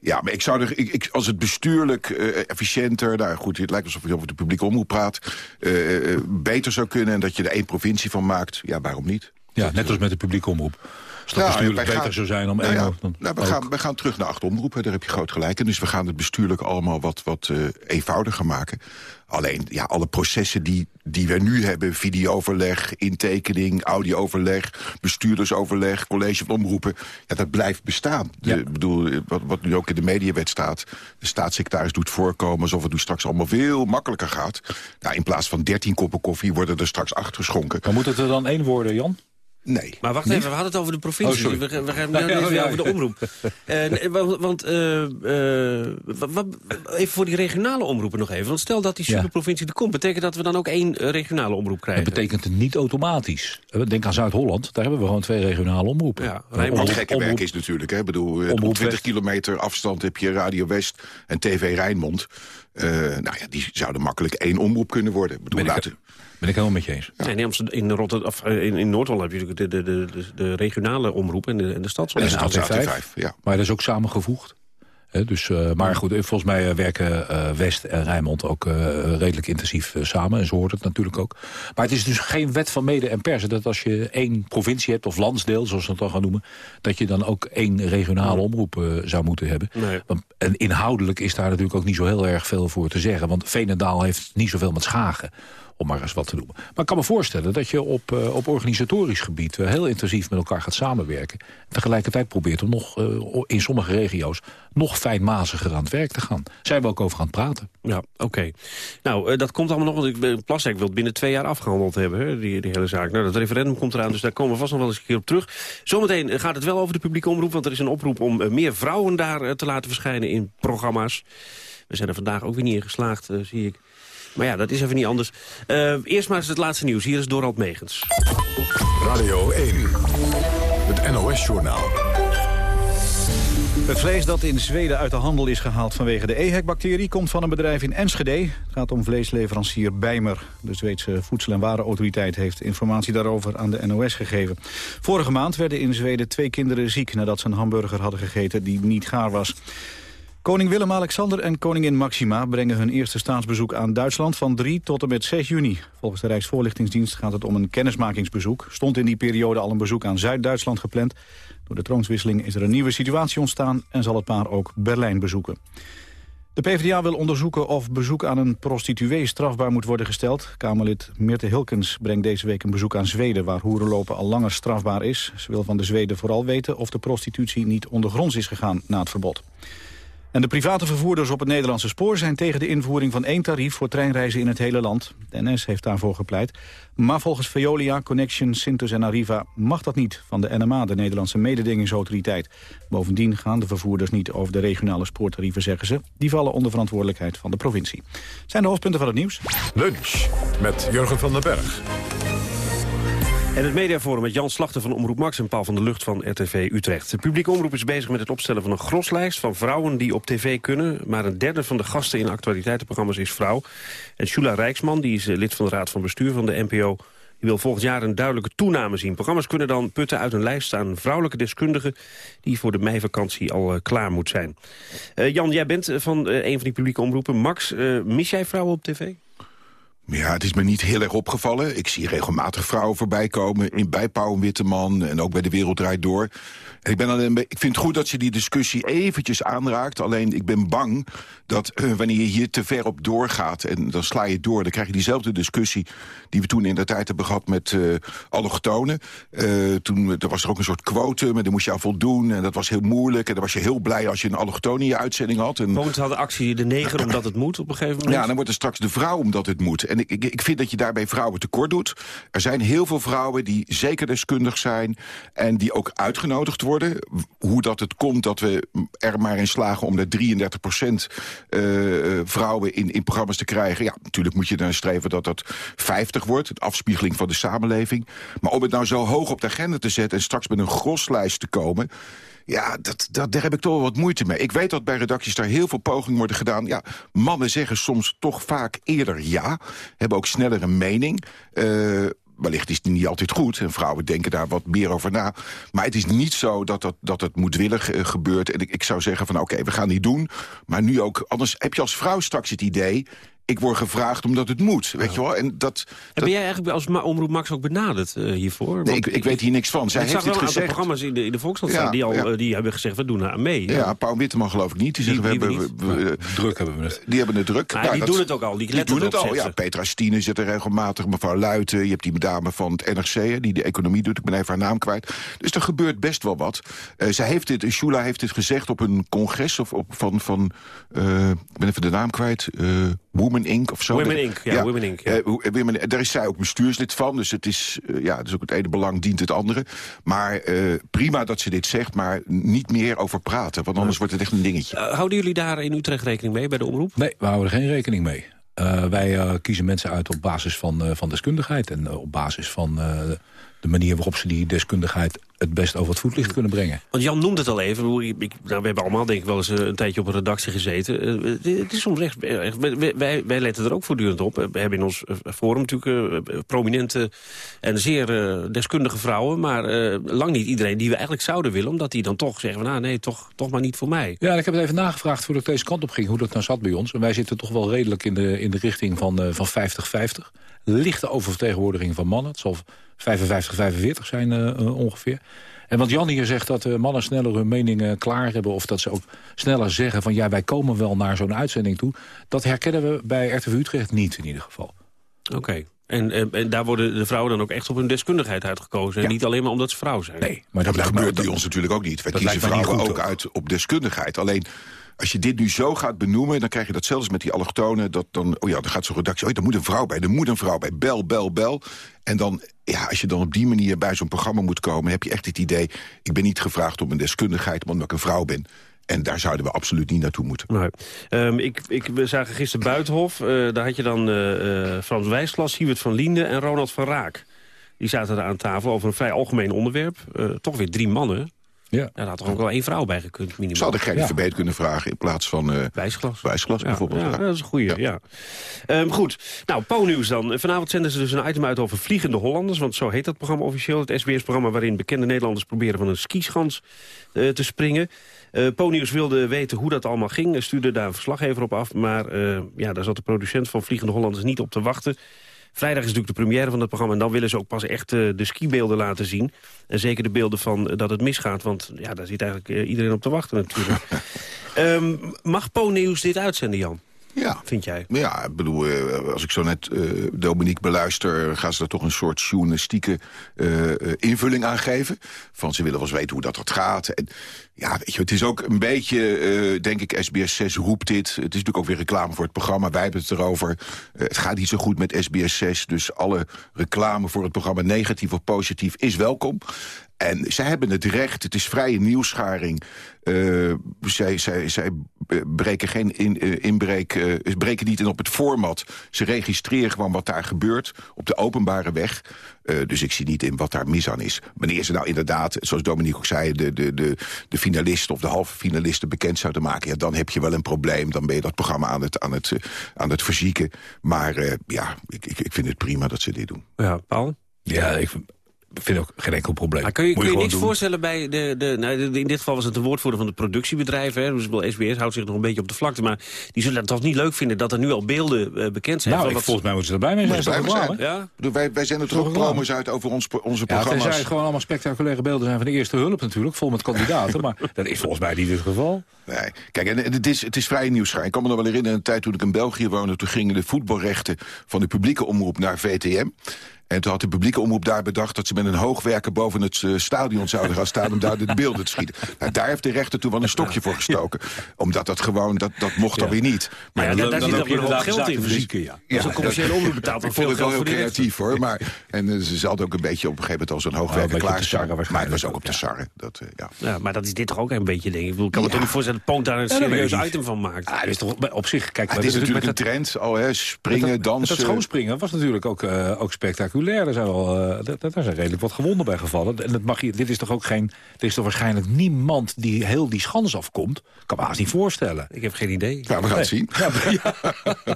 ja, maar ik zou er, ik, als het bestuurlijk efficiënter... nou goed, het lijkt alsof je over de publieke omroep praat... beter zou kunnen en dat je er één provincie van maakt, ja, waarom niet? Ja, net als met de publieke omroep. Als dat bestuurlijk beter gaan, zou zijn om nou één... ja, dan nou, we, ook. gaan, we gaan terug naar acht omroepen, daar heb je groot gelijk. En dus we gaan het bestuurlijk allemaal wat, wat eh, eenvoudiger maken. Alleen, ja, alle processen die, die we nu hebben... videooverleg, intekening, audiooverleg, bestuurdersoverleg... college van omroepen, ja, dat blijft bestaan. Ik bedoel, eh, wat, wat nu ook in de mediawet staat... de staatssecretaris doet voorkomen alsof het nu straks allemaal veel makkelijker gaat. Nou, in plaats van 13 koppen koffie worden er straks acht geschonken. Maar moet het er dan één worden, Jan? Nee. Maar wacht Niet? even, we hadden het over de provincie. Oh, we, we gaan nu [LAUGHS] ja, over de omroep. Eh, want want eh, eh, even voor die regionale omroepen nog even. Want stel dat die Ja. superprovincie er komt... betekent dat we dan ook één regionale omroep krijgen? Dat betekent het niet automatisch. Denk aan Zuid-Holland, daar hebben we gewoon twee regionale omroepen. Ja, Eh, Wat gekke werk is natuurlijk. Hè? Ik bedoel, op 20 West. kilometer afstand heb je Radio West en TV Rijnmond. Eh, nou ja, die zouden makkelijk één omroep kunnen worden. Ik bedoel, Ben ik- laten- Ben ik helemaal met je eens. Nee, in, Amsterdam, in, Rotterdam, of, eh, in, in Noord-Holland heb je natuurlijk de, de, de, de, regionale omroep en de, en de stadsomroep. En de AT5. ja. Maar dat is ook samengevoegd. Dus, eh, maar goed, eh, volgens mij eh, werken West en Rijnmond ook redelijk intensief samen. En zo hoort het natuurlijk ook. Maar het is dus geen wet van mede en persen... dat als je één provincie hebt, of landsdeel, zoals we het dan gaan noemen... dat je dan ook één regionale omroep zou moeten hebben. Nee. Want, en inhoudelijk is daar natuurlijk ook niet zo heel erg veel voor te zeggen. Want Veenendaal heeft niet zoveel met Schagen om maar eens wat te noemen. Maar ik kan me voorstellen dat je op, eh, op organisatorisch gebied... eh, heel intensief met elkaar gaat samenwerken. En tegelijkertijd probeert om nog eh, in sommige regio's... nog fijnmaziger aan het werk te gaan. Zijn we ook over gaan praten. Ja, oké. Nou, dat komt allemaal nog, want ik ben wil het binnen twee jaar afgehandeld hebben, hè, die, die hele zaak. Nou, dat referendum komt eraan, dus daar komen we vast nog wel eens een keer op terug. Zometeen gaat het wel over de publieke omroep, want er is een oproep om meer vrouwen daar te laten verschijnen in programma's. We zijn er vandaag ook weer niet in geslaagd, zie ik. Maar ja, dat is even niet anders. Eh, eerst maar eens het laatste nieuws. Hier is Dorald Megens. Radio 1, het NOS-journaal. Het vlees dat in Zweden uit de handel is gehaald vanwege de EHEC-bacterie... komt van een bedrijf in Enschede. Het gaat om vleesleverancier Bijmer. De Zweedse Voedsel- en Warenautoriteit heeft informatie daarover aan de NOS gegeven. Vorige maand werden in Zweden twee kinderen ziek... nadat ze een hamburger hadden gegeten die niet gaar was. Koning Willem-Alexander en koningin Maxima brengen hun eerste staatsbezoek aan Duitsland van 3 tot en met 6 juni. Volgens de Rijksvoorlichtingsdienst gaat het om een kennismakingsbezoek. Stond in die periode al een bezoek aan Zuid-Duitsland gepland. Door de troonswisseling is er een nieuwe situatie ontstaan en zal het paar ook Berlijn bezoeken. De PvdA wil onderzoeken of bezoek aan een prostituee strafbaar moet worden gesteld. Kamerlid Mirte Hilkens brengt deze week een bezoek aan Zweden... waar hoerenlopen al langer strafbaar is. Ze wil van de Zweden vooral weten of de prostitutie niet ondergronds is gegaan na het verbod. En de private vervoerders op het Nederlandse spoor zijn tegen de invoering van één tarief voor treinreizen in het hele land. De NS heeft daarvoor gepleit. Maar volgens Veolia, Connection, Sintus en Arriva mag dat niet van de NMA, de Nederlandse mededingingsautoriteit. Bovendien gaan de vervoerders niet over de regionale spoortarieven, zeggen ze. Die vallen onder verantwoordelijkheid van de provincie. Zijn de hoofdpunten van het nieuws? Lunch met Jurgen van den Berg. En het mediaforum met Jan Slachter van Omroep Max en Paul van der Lucht van RTV Utrecht. De publieke omroep is bezig met het opstellen van een groslijst van vrouwen die op tv kunnen. Maar een derde van de gasten in actualiteitenprogramma's is vrouw. En Shula Rijksman, die is eh, lid van de Raad van Bestuur van de NPO... die wil volgend jaar een duidelijke toename zien. Programma's kunnen dan putten uit een lijst aan vrouwelijke deskundigen... die voor de meivakantie al eh, klaar moet zijn. Eh, Jan, jij bent van een van die publieke omroepen. Max, mis jij vrouwen op tv? Ja, het is me niet heel erg opgevallen. Ik zie regelmatig vrouwen voorbij komen. In bij Pauw en Witteman en ook bij De Wereld Draait Door. En ik, ben alleen, ik vind het goed dat ze die discussie eventjes aanraakt. Alleen ik ben bang dat eh, wanneer je hier te ver op doorgaat... en dan sla je door, dan krijg je diezelfde discussie... die we toen in de tijd hebben gehad met eh allochtonen. Eh, toen er was er ook een soort quote, maar daar moest je aan voldoen. En dat was heel moeilijk. En dan was je heel blij als je een allochtoon in je uitzending had. En, Gewoon hadden actie de neger [CLEARS THROAT] omdat het moet op een gegeven moment? ja, dan wordt er straks de vrouw omdat het moet. En ik, ik, ik vind dat je daarbij vrouwen tekort doet. Er zijn heel veel vrouwen die zeker deskundig zijn... en die ook uitgenodigd worden. Hoe dat het komt dat we er maar in slagen om de 33 procent... vrouwen in, in programma's te krijgen. Ja, natuurlijk moet je dan streven dat dat 50 wordt. Het afspiegeling van de samenleving. Maar om het nou zo hoog op de agenda te zetten... en straks met een groslijst te komen... Ja, dat, dat, daar heb ik toch wel wat moeite mee. Ik weet dat bij redacties daar heel veel pogingen worden gedaan. Ja, mannen zeggen soms toch vaak eerder ja. Hebben ook sneller een mening. Eh, wellicht is die niet altijd goed. En vrouwen denken daar wat meer over na. Maar het is niet zo dat, dat, dat het moedwillig eh, gebeurt. En ik, ik zou zeggen van oké, we gaan die doen. Maar nu ook, anders heb je als vrouw straks het idee... ik word gevraagd omdat het moet, weet je wel. En dat, En ben jij eigenlijk als Ma- Omroep Max ook benaderd eh, hiervoor? Nee, ik, ik weet hier niks van. Zij ik heeft zag wel dit een aantal gezegd. programma's in de, in de Ja, staan die, al, ja. eh, die hebben gezegd, we doen daar aan mee. Ja, Pauw Witteman geloof ik niet. Die, zeggen, Die- we die hebben, niet? we- we- Druk hebben we het. Die hebben het druk. Maar Nou, die dat- doen het ook al, die Die doen het al, ja. Petra Stine zit er regelmatig. Mevrouw Luiten, je hebt die dame van het NRC... hè, die de economie doet, ik ben even haar naam kwijt. Dus er gebeurt best wel wat. Eh zij heeft dit, Shula heeft dit gezegd op een congres of op, van... van eh, ik ben even de naam kwijt... Women Inc. of zo. Women Inc., ja, Women Inc., ja. Eh, eh, Women- daar is zij ook bestuurslid van. Dus het is, eh, ja, dus ook het ene belang dient het andere. Maar eh, prima dat ze dit zegt, maar niet meer over praten. Want anders wordt het echt een dingetje. Houden jullie daar in Utrecht rekening mee bij de omroep? Nee, we houden er geen rekening mee. Eh, wij eh, kiezen mensen uit op basis van, eh, van deskundigheid... en op basis van eh, de manier waarop ze die deskundigheid... het best over het voetlicht kunnen brengen. Want Jan noemde het al even. ik- nou, we hebben allemaal denk ik wel eens eh, een tijdje op een redactie gezeten. Eh, het- is soms echt... echt- wij, wij, letten er ook voortdurend op. We hebben in ons eh, forum natuurlijk eh, prominente en zeer eh, deskundige vrouwen. Maar eh, lang niet iedereen die we eigenlijk zouden willen. Omdat die dan toch zeggen van... Nou, nee, toch, toch maar niet voor mij. Ja, ik heb het even nagevraagd voordat ik deze kant op ging... hoe dat nou zat bij ons. En wij zitten toch wel redelijk in de, in de richting van, eh, van 50-50. Lichte oververtegenwoordiging van mannen. Het zal 55-45 zijn eh, eh, ongeveer. En wat Jan hier zegt, dat eh, mannen sneller hun meningen klaar hebben... of dat ze ook sneller zeggen van... ja, wij komen wel naar zo'n uitzending toe... dat herkennen we bij RTV Utrecht niet in ieder geval. Oké. En, en, en daar worden de vrouwen dan ook echt op hun deskundigheid uitgekozen. En niet alleen maar omdat ze vrouw zijn. Nee, Maar dat, gebeurt bij ons natuurlijk ook niet. Wij dat kiezen niet vrouwen goed ook. uit op deskundigheid. Alleen, als je dit nu zo gaat benoemen... dan krijg je dat zelfs met die allochtonen... Dat dan, oh ja, dan gaat zo'n redactie... oh, er moet een vrouw bij, er moet een vrouw bij. Bel, bel, bel. En dan, ja, als je dan op die manier bij zo'n programma moet komen... heb je echt het idee... ik ben niet gevraagd om een deskundigheid... omdat ik een vrouw ben. En daar zouden we absoluut niet naartoe moeten. Nee. Ehm, ik, ik, we zagen gisteren Buitenhof. eh, daar had je dan eh, eh, Frans Wijsglas, Siewert van Liende en Ronald van Raak. Die zaten er aan tafel over een vrij algemeen onderwerp. Toch weer drie mannen. Ja. Daar had toch ook wel één vrouw bij gekund, minimaal. Ze hadden Gerrit Verbeet kunnen vragen in plaats van... eh Wijsglas. Wijsglas bijvoorbeeld. Ja, ja. dat is een goeie, ja. Ehm, goed, nou, Po-nieuws dan. Vanavond zenden ze dus een item uit over Vliegende Hollanders... want zo heet dat programma officieel. Het SBS-programma waarin bekende Nederlanders proberen van een skischans eh, te springen. Eh Po-nieuws wilde weten hoe dat allemaal ging. Stuurde daar een verslaggever op af. Maar ja, daar zat de producent van Vliegende Hollanders niet op te wachten. Vrijdag is natuurlijk de première van het programma... en dan willen ze ook pas echt eh, de skibeelden laten zien. En zeker de beelden van eh, dat het misgaat. Want ja, daar zit eigenlijk eh, iedereen op te wachten natuurlijk. [LAUGHS] Ehm, mag Po-nieuws dit uitzenden, Jan? Ja. Vind jij? Ja, ik bedoel, eh, als ik zo net eh, Dominique beluister... gaan ze er toch een soort journalistieke eh, invulling aan geven. Van ze willen wel eens weten hoe dat, dat gaat. En ja, weet je, het is ook een beetje, denk ik, SBS 6 roept dit. Het is natuurlijk ook weer reclame voor het programma. Wij hebben het erover. Het gaat niet zo goed met SBS 6. Dus alle reclame voor het programma, negatief of positief, is welkom. En zij hebben het recht, het is vrije nieuwscharing. Eh, zij, zij, zij breken geen in, eh, inbreek, eh, ze breken niet in op het format. Ze registreren gewoon wat daar gebeurt op de openbare weg. Eh, dus ik zie niet in wat daar mis aan is. Wanneer ze nou inderdaad, zoals Dominique ook zei... de, de, de, de finalisten of de halve finalisten bekend zouden maken... Ja, dan heb je wel een probleem. Dan ben je dat programma aan het, aan het, aan het verzieken. Maar eh, ja, ik, ik, ik vind het prima dat ze dit doen. Ja, Paul? Ja, ik vind ook geen enkel probleem. Maar kun je, Moet kun je niks doen. voorstellen bij de... de nou, de- in dit geval was het de woordvoerder van de productiebedrijven. Hè, dus SBS houdt zich nog een beetje op de vlakte. Maar die zullen het toch niet leuk vinden dat er nu al beelden eh, bekend zijn. Nou, van ik, wat- volgens mij moeten ze erbij mee zijn. Blij zijn. Ja? Bedoel, Wij, wij zenden er Toch ook promos uit over ons, onze Ja, programma's. tenzij het gewoon allemaal spectaculaire beelden zijn van de eerste hulp natuurlijk. Vol met kandidaten. maar [LAUGHS] dat is volgens mij niet het geval. Nee. Kijk, en, en het, is, het is vrij nieuwsgaar. Ik kan me nog wel herinneren, een tijd toen ik in België woonde... toen gingen de voetbalrechten van de publieke omroep naar VTM. En toen had de publieke omroep daar bedacht... dat ze met een hoogwerker boven het eh, stadion zouden gaan staan... om daar de beelden te schieten. [LAUGHS] Nou, daar heeft de rechter toen wel een stokje voor gestoken. Omdat dat gewoon, dat, dat mocht dan weer niet. Maar ja, dan- daar, zit ook je een hoop inderdaad geld in. Dus verzieken, ja. Als een commerciële omroep betaalt dan [LAUGHS] Ik vond het wel heel creatief hoor. Maar, en eh, ze zat ook een beetje op een gegeven moment als een hoogwerker klaar Maar het was ook op de sarre. Dat, eh, ja. Ja, maar dat is dit toch ook een beetje, denk ik. Ik, bedoel, ik kan me toch niet voorstellen dat Poont daar een serieus item van maakt. Ah, dat is toch op zich... Kijk, Ah, we het is natuurlijk een trend. Springen, dansen. Dat schoonspringen was natuurlijk ook, eh, ook spectaculair. Er zijn, wel, uh, daar zijn redelijk wat gewonden bij gevallen. En dat mag je, dit is toch ook geen... Er is toch waarschijnlijk niemand die heel die schans afkomt? kan me haast niet voorstellen. Ik heb geen idee. Ja, we gaan het zien. Ja, ja.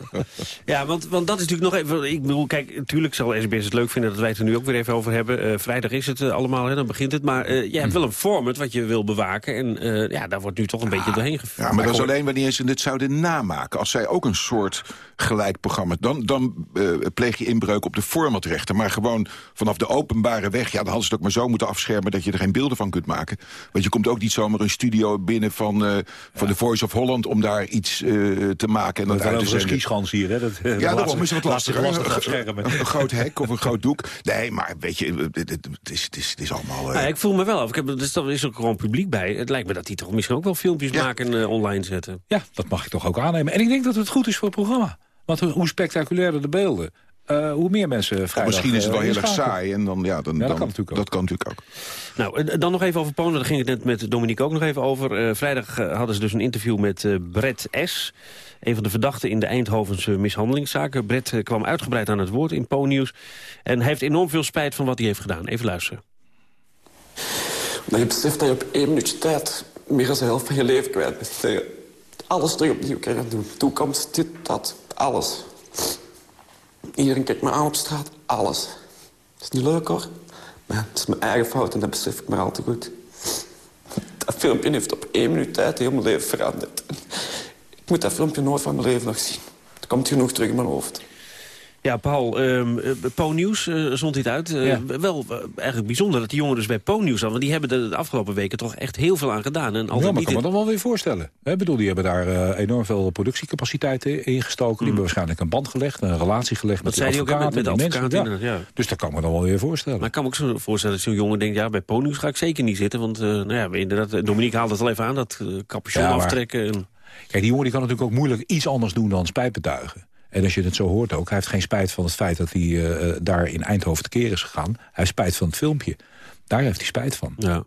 [LAUGHS] ja, want, want dat is natuurlijk nog even... Ik bedoel, kijk, natuurlijk zal SBS het leuk vinden dat wij het er nu ook weer even over hebben. Uh, vrijdag is het uh, allemaal, hè, dan begint het. Maar uh, jij hebt wel een format wat je wil bewaken. En ja, daar wordt nu toch een beetje doorheen gevoerd. Ja, maar dat is alleen wanneer ze het zouden namaken. Als zij ook een soort gelijk programma... dan, dan pleeg je inbreuk op de formatrechten. Maar gewoon vanaf de openbare weg... ja, dan hadden ze het ook maar zo moeten afschermen... dat je er geen beelden van kunt maken. Want je komt ook niet zomaar een studio binnen van, uh, van de Voice of Holland... om daar iets uh, te maken. En dat uit te zenden. hier, hè? Dat, ja, daarom is het wat lastiger. Een, een, groot hek of een groot doek. Nee, maar weet je, het, het, is, het, is, het is allemaal... Uh... Ja, ik voel me wel af. Ik heb, er is ook gewoon publiek bij. Het lijkt me dat die toch misschien ook wel filmpjes ja. maken en online zetten. Ja, dat mag ik toch ook aannemen. En ik denk dat het goed is voor het programma. Want hoe spectaculairder de beelden, uh, hoe meer mensen vrijdag... misschien is het wel heel erg saai. En dan, ja, dan, ja, dat, dan, kan natuurlijk ook. dat kan natuurlijk ook. Nou, dan nog even over Polen. Daar ging het net met Dominique ook nog even over. Uh, vrijdag hadden ze dus een interview met uh, Brett S., een van de verdachten in de Eindhovense mishandelingszaken. Brett kwam uitgebreid aan het woord in Po-nieuws. En hij heeft enorm veel spijt van wat hij heeft gedaan. Even luisteren. Maar je beseft dat je op één minuutje tijd meer dan de helft van je leven kwijt bent. Alles terug opnieuw kan doen. Toekomst, dit, dat, alles. Iedereen kijkt me aan op straat, alles. Dat is niet leuk hoor, maar het is mijn eigen fout en dat besef ik maar al te goed. Dat filmpje heeft op één minuut tijd heel mijn leven veranderd. Ik moet dat filmpje nooit van mijn leven nog zien. Het komt genoeg terug in mijn hoofd. Ja, Paul, um, Po Nieuws uh, zond dit uit. Uh, Wel uh, eigenlijk bijzonder dat die jongen dus bij Po Nieuws hadden. Want die hebben de, de, afgelopen weken toch echt heel veel aan gedaan. En altijd ja, maar kan me dan wel weer voorstellen. Ik bedoel, die hebben daar enorm veel productiecapaciteit in gestoken. Die hebben mm. waarschijnlijk een band gelegd, een relatie gelegd dat met de advocaten. Met de advocaten, ja. Dus dat kan me dan wel weer voorstellen. Maar ik kan me ook zo voorstellen dat zo'n jongen denkt... ja, bij Po Nieuws ga ik zeker niet zitten. Want nou ja, inderdaad, Dominique haalt het al even aan, dat capuchon aftrekken. En... Kijk, die jongen die kan natuurlijk ook moeilijk iets anders doen dan spijtbetuigen. En als je het zo hoort ook, hij heeft geen spijt van het feit dat hij uh, daar in Eindhoven tekeer is gegaan. Hij heeft spijt van het filmpje. Daar heeft hij spijt van. Ja.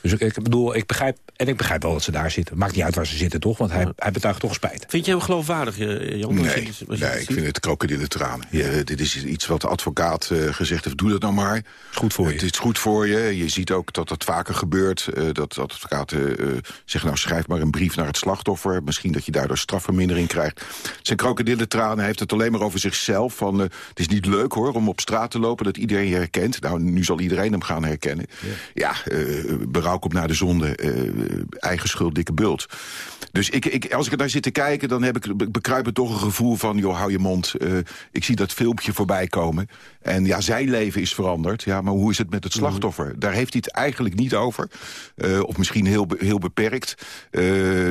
Dus ik, ik, bedoel, ik begrijp, en ik begrijp wel dat ze daar zitten. Maakt niet uit waar ze zitten, toch? Want hij, ja. hij betuigt toch spijt. Vind je hem geloofwaardig, eh, Jan? Nee, je, nee ik vind het krokodillen tranen. Ja. dit is iets wat de advocaat uh, gezegd heeft, doe dat nou maar. Goed voor je. Het is goed voor je. Je ziet ook dat dat vaker gebeurt. Uh, dat advocaten zeggen, nou schrijf maar een brief naar het slachtoffer. Misschien dat je daardoor strafvermindering krijgt. Zijn krokodillen tranen. Hij heeft het alleen maar over zichzelf. Van, het is niet leuk hoor, om op straat te lopen, dat iedereen je herkent. Nou, nu zal iedereen hem gaan herkennen. Ja, ja komt naar de zonde, uh, eigen schuld, dikke bult. Dus ik, ik, als ik er naar zit te kijken, dan heb ik, bekruip het toch een gevoel van... joh, hou je mond, uh, ik zie dat filmpje voorbij komen. En ja, zijn leven is veranderd. Ja, maar hoe is het met het mhm. slachtoffer? Daar heeft hij het eigenlijk niet over. Uh, of misschien heel, heel beperkt.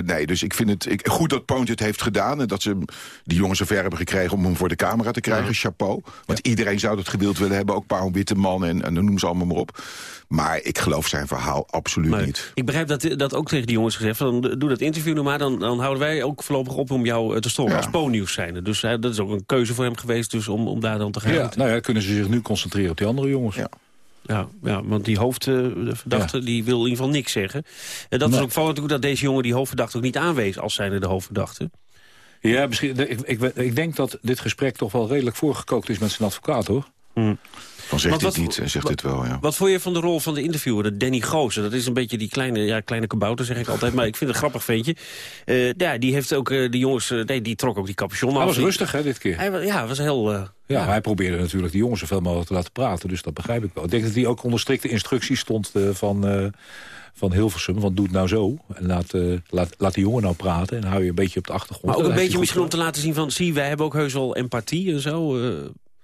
nee, dus ik vind het ik, goed dat Poont het heeft gedaan... en dat ze die jongens zover hebben gekregen om hem voor de camera te krijgen. Chapeau. Want iedereen zou dat gewild willen hebben. Ook Paul Witteman en, en dan noemen ze allemaal maar op. Maar ik geloof zijn verhaal absoluut niet. Ik begrijp dat, dat ook tegen die jongens gezegd. Van, doe dat interview nog maar, dan, dan houden wij ook voorlopig op om jou eh, te storen ja. als Po-nieuws zijn. Dus dat is ook een keuze voor hem geweest dus om, om daar dan te gaan. Ja, nou ja, kunnen ze zich nu concentreren op die andere jongens. Ja. Ja, ja, want die hoofdverdachte die wil in ieder geval niks zeggen. En dat is ook vooral natuurlijk dat deze jongen die hoofdverdachte ook niet aanwees als zijnde de hoofdverdachte. Ja, misschien, ik, ik, ik denk dat dit gesprek toch wel redelijk voorgekookt is met zijn advocaat, hoor. Hmm. Van zegt dit niet en zegt dit wel, ja. Wat vond je van de rol van de interviewer, de Danny Goosen? Dat is een beetje die kleine, ja, kleine kabouter, zeg ik altijd. Maar ik vind het een grappig ventje. Uh, ja, die heeft ook, uh, die jongens, uh, nee, die trok ook die capuchon af. Hij was rustig, hè, dit keer. Hij, ja, was heel... Ja, ja, hij probeerde natuurlijk die jongens zoveel mogelijk te laten praten. Dus dat begrijp ik wel. Ik denk dat hij ook onder strikte instructies stond van van Hilversum, van doe het nou zo. En laat, uh, laat, laat die jongen nou praten en hou je een beetje op de achtergrond. Maar ook een beetje misschien om te laten zien van... zie, wij hebben ook heus wel empathie en zo.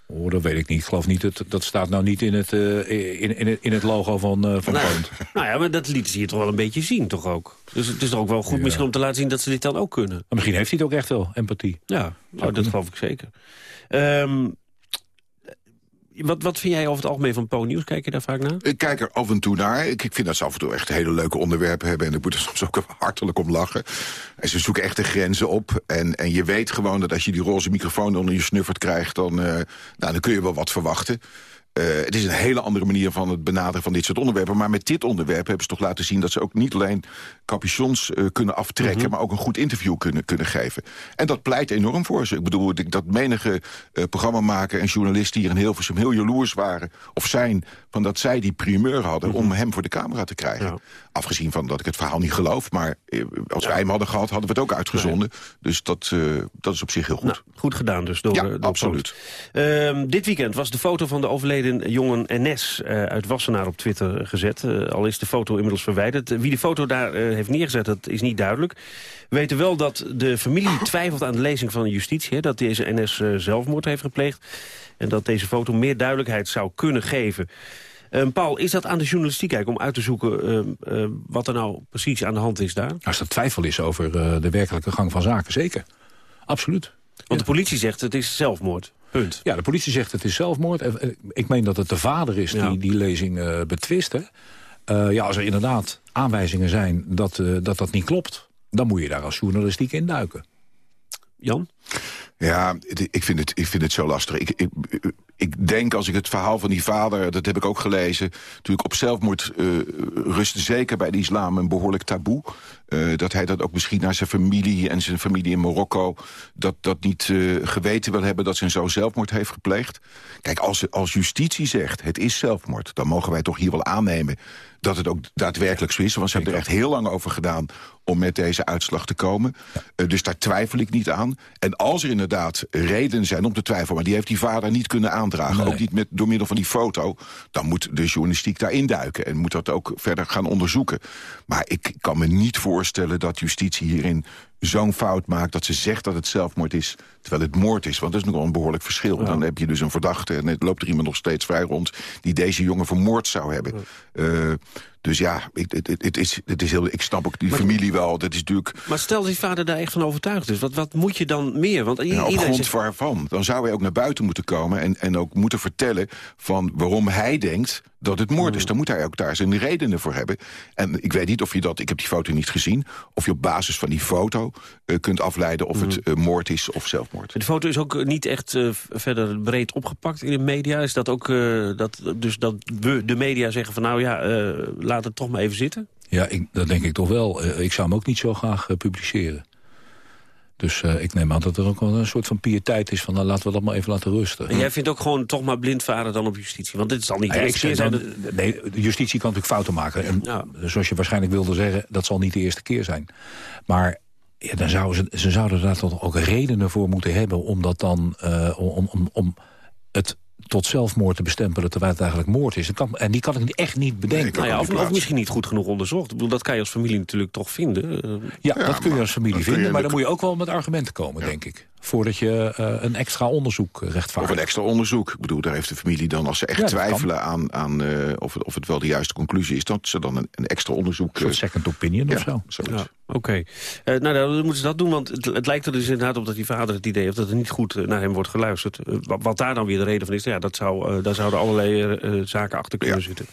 Oh, dat weet ik niet. Ik geloof niet, dat, dat staat nou niet in het, uh, in, in, in het logo van, uh, van nou, [LAUGHS] nou ja, maar dat lieten ze hier toch wel een beetje zien, toch ook? Dus het is toch ook wel goed ja. misschien om te laten zien dat ze dit dan ook kunnen. Maar misschien heeft hij het ook echt wel, empathie. Ja, nou, dat geloof ik zeker. Um, wat, wat vind jij over het algemeen van Po-nieuws? Kijk je daar vaak naar? Ik kijk er af en toe naar. Ik, vind dat ze af en toe echt hele leuke onderwerpen hebben. En ik moet er soms ook [LAUGHS] hartelijk om lachen. En ze zoeken echt de grenzen op. En, en je weet gewoon dat als je die roze microfoon onder je snuffert krijgt... dan, uh, nou, dan kun je wel wat verwachten. Uh, het is een hele andere manier van het benaderen van dit soort onderwerpen. Maar met dit onderwerp hebben ze toch laten zien... dat ze ook niet alleen capuchons uh, kunnen aftrekken... Mm -hmm. maar ook een goed interview kunnen, kunnen geven. En dat pleit enorm voor ze. Ik bedoel, dat menige uh, programmamaker en journalisten hier in Hilversum... heel jaloers waren of zijn van dat zij die primeur hadden... Mm -hmm. om hem voor de camera te krijgen. Ja. Afgezien van dat ik het verhaal niet geloof. Maar als ja. wij hem hadden gehad, hadden we het ook uitgezonden. Nee. Dus dat, dat is op zich heel goed. Nou, goed gedaan dus door, ja, door absoluut. Uh, dit weekend was de foto van de overleden jongen Enes uh, uit Wassenaar op Twitter gezet. Al is de foto inmiddels verwijderd. wie de foto daar heeft neergezet, dat is niet duidelijk. We weten wel dat de familie twijfelt aan de lezing van justitie... Hè, dat deze Enes zelfmoord heeft gepleegd... en dat deze foto meer duidelijkheid zou kunnen geven... Um, Paul, is dat aan de journalistiek eigenlijk om uit te zoeken uh, uh, wat er nou precies aan de hand is daar? Als er twijfel is over uh, de werkelijke gang van zaken, zeker. Absoluut. Want ja. de politie zegt het is zelfmoord. Punt. Ja, de politie zegt het is zelfmoord. Ik meen dat het de vader is ja. die die lezing betwist. Hè? Ja, als er inderdaad aanwijzingen zijn dat, dat dat niet klopt... dan moet je daar als journalistiek in duiken. Jan? Ja, ik vind het, ik vind het zo lastig. Ik, ik, ik denk als ik het verhaal van die vader, dat heb ik ook gelezen... natuurlijk op zelfmoord uh, rust zeker bij de islam een behoorlijk taboe. Uh, dat hij dat ook misschien naar zijn familie en zijn familie in Marokko... dat, dat niet uh, geweten wil hebben dat zijn zoon zelfmoord heeft gepleegd. Kijk, als, als justitie zegt het is zelfmoord... dan mogen wij toch hier wel aannemen dat het ook daadwerkelijk zo is. Want ze hebben er echt heel lang over gedaan om met deze uitslag te komen. Ja. Uh, dus daar twijfel ik niet aan. En als er inderdaad redenen zijn om te twijfelen... maar die heeft die vader niet kunnen aandragen, nee. ook niet met, door middel van die foto... dan moet de journalistiek daar induiken en moet dat ook verder gaan onderzoeken. Maar ik kan me niet voorstellen dat justitie hierin zo'n fout maakt dat ze zegt dat het zelfmoord is... terwijl het moord is, want dat is nog wel een behoorlijk verschil. Ja. Dan heb je dus een verdachte en het loopt er iemand nog steeds vrij rond... die deze jongen vermoord zou hebben. Ja. Uh, dus ja, het, het, het, is, het is heel, ik snap ook die maar, familie wel. Dat is natuurlijk... Maar stel dat die vader daar echt van overtuigd is. Wat, wat moet je dan meer? Want ja, op grond zegt... waarvan? Dan zou hij ook naar buiten moeten komen... En, en ook moeten vertellen van waarom hij denkt dat het moord is. Dan moet hij ook daar zijn redenen voor hebben. En ik weet niet of je dat, ik heb die foto niet gezien... of je op basis van die foto uh, kunt afleiden of mm. het uh, moord is of zelfmoord. De foto is ook niet echt uh, verder breed opgepakt in de media. Is dat ook, dat, dus dat we, de media zeggen van nou ja, laat het toch maar even zitten? Ja, ik, dat denk ik toch wel. ik zou hem ook niet zo graag publiceren. Dus uh, ik neem aan dat er ook wel een soort van pietijd is... van nou, laten we dat maar even laten rusten. En jij vindt ook gewoon toch maar blind varen dan op justitie? Want dit zal niet de eerste keer zijn. Dan, nee, de justitie kan natuurlijk fouten maken. En ja. zoals je waarschijnlijk wilde zeggen, dat zal niet de eerste keer zijn. Maar ja, dan zouden ze, ze zouden daar toch ook redenen voor moeten hebben... om dat dan uh, om, om, om het tot zelfmoord te bestempelen terwijl het eigenlijk moord is. Kan, en die kan ik echt niet bedenken. Nee, nou ja, of, of, misschien niet goed genoeg onderzocht. Ik bedoel, dat kan je als familie natuurlijk toch vinden. Ja, ja dat kun je als familie vinden, maar dan moet je ook wel met argumenten komen, ja. denk ik. Voordat je uh, een extra onderzoek rechtvaardigt. Of een extra onderzoek. Ik bedoel, daar heeft de familie dan, als ze echt ja, twijfelen aan, aan uh, of, het, of het wel de juiste conclusie is... dat ze dan een, een extra onderzoek... Een second opinion of zo. Ja, Oké. Okay. Uh, nou, dan moeten ze dat doen, want het, het, lijkt er dus inderdaad op dat die vader het idee heeft... dat er niet goed naar hem wordt geluisterd. Wat, wat, daar dan weer de reden van is, ja, dat zou, daar zouden allerlei zaken achter kunnen ja. zitten.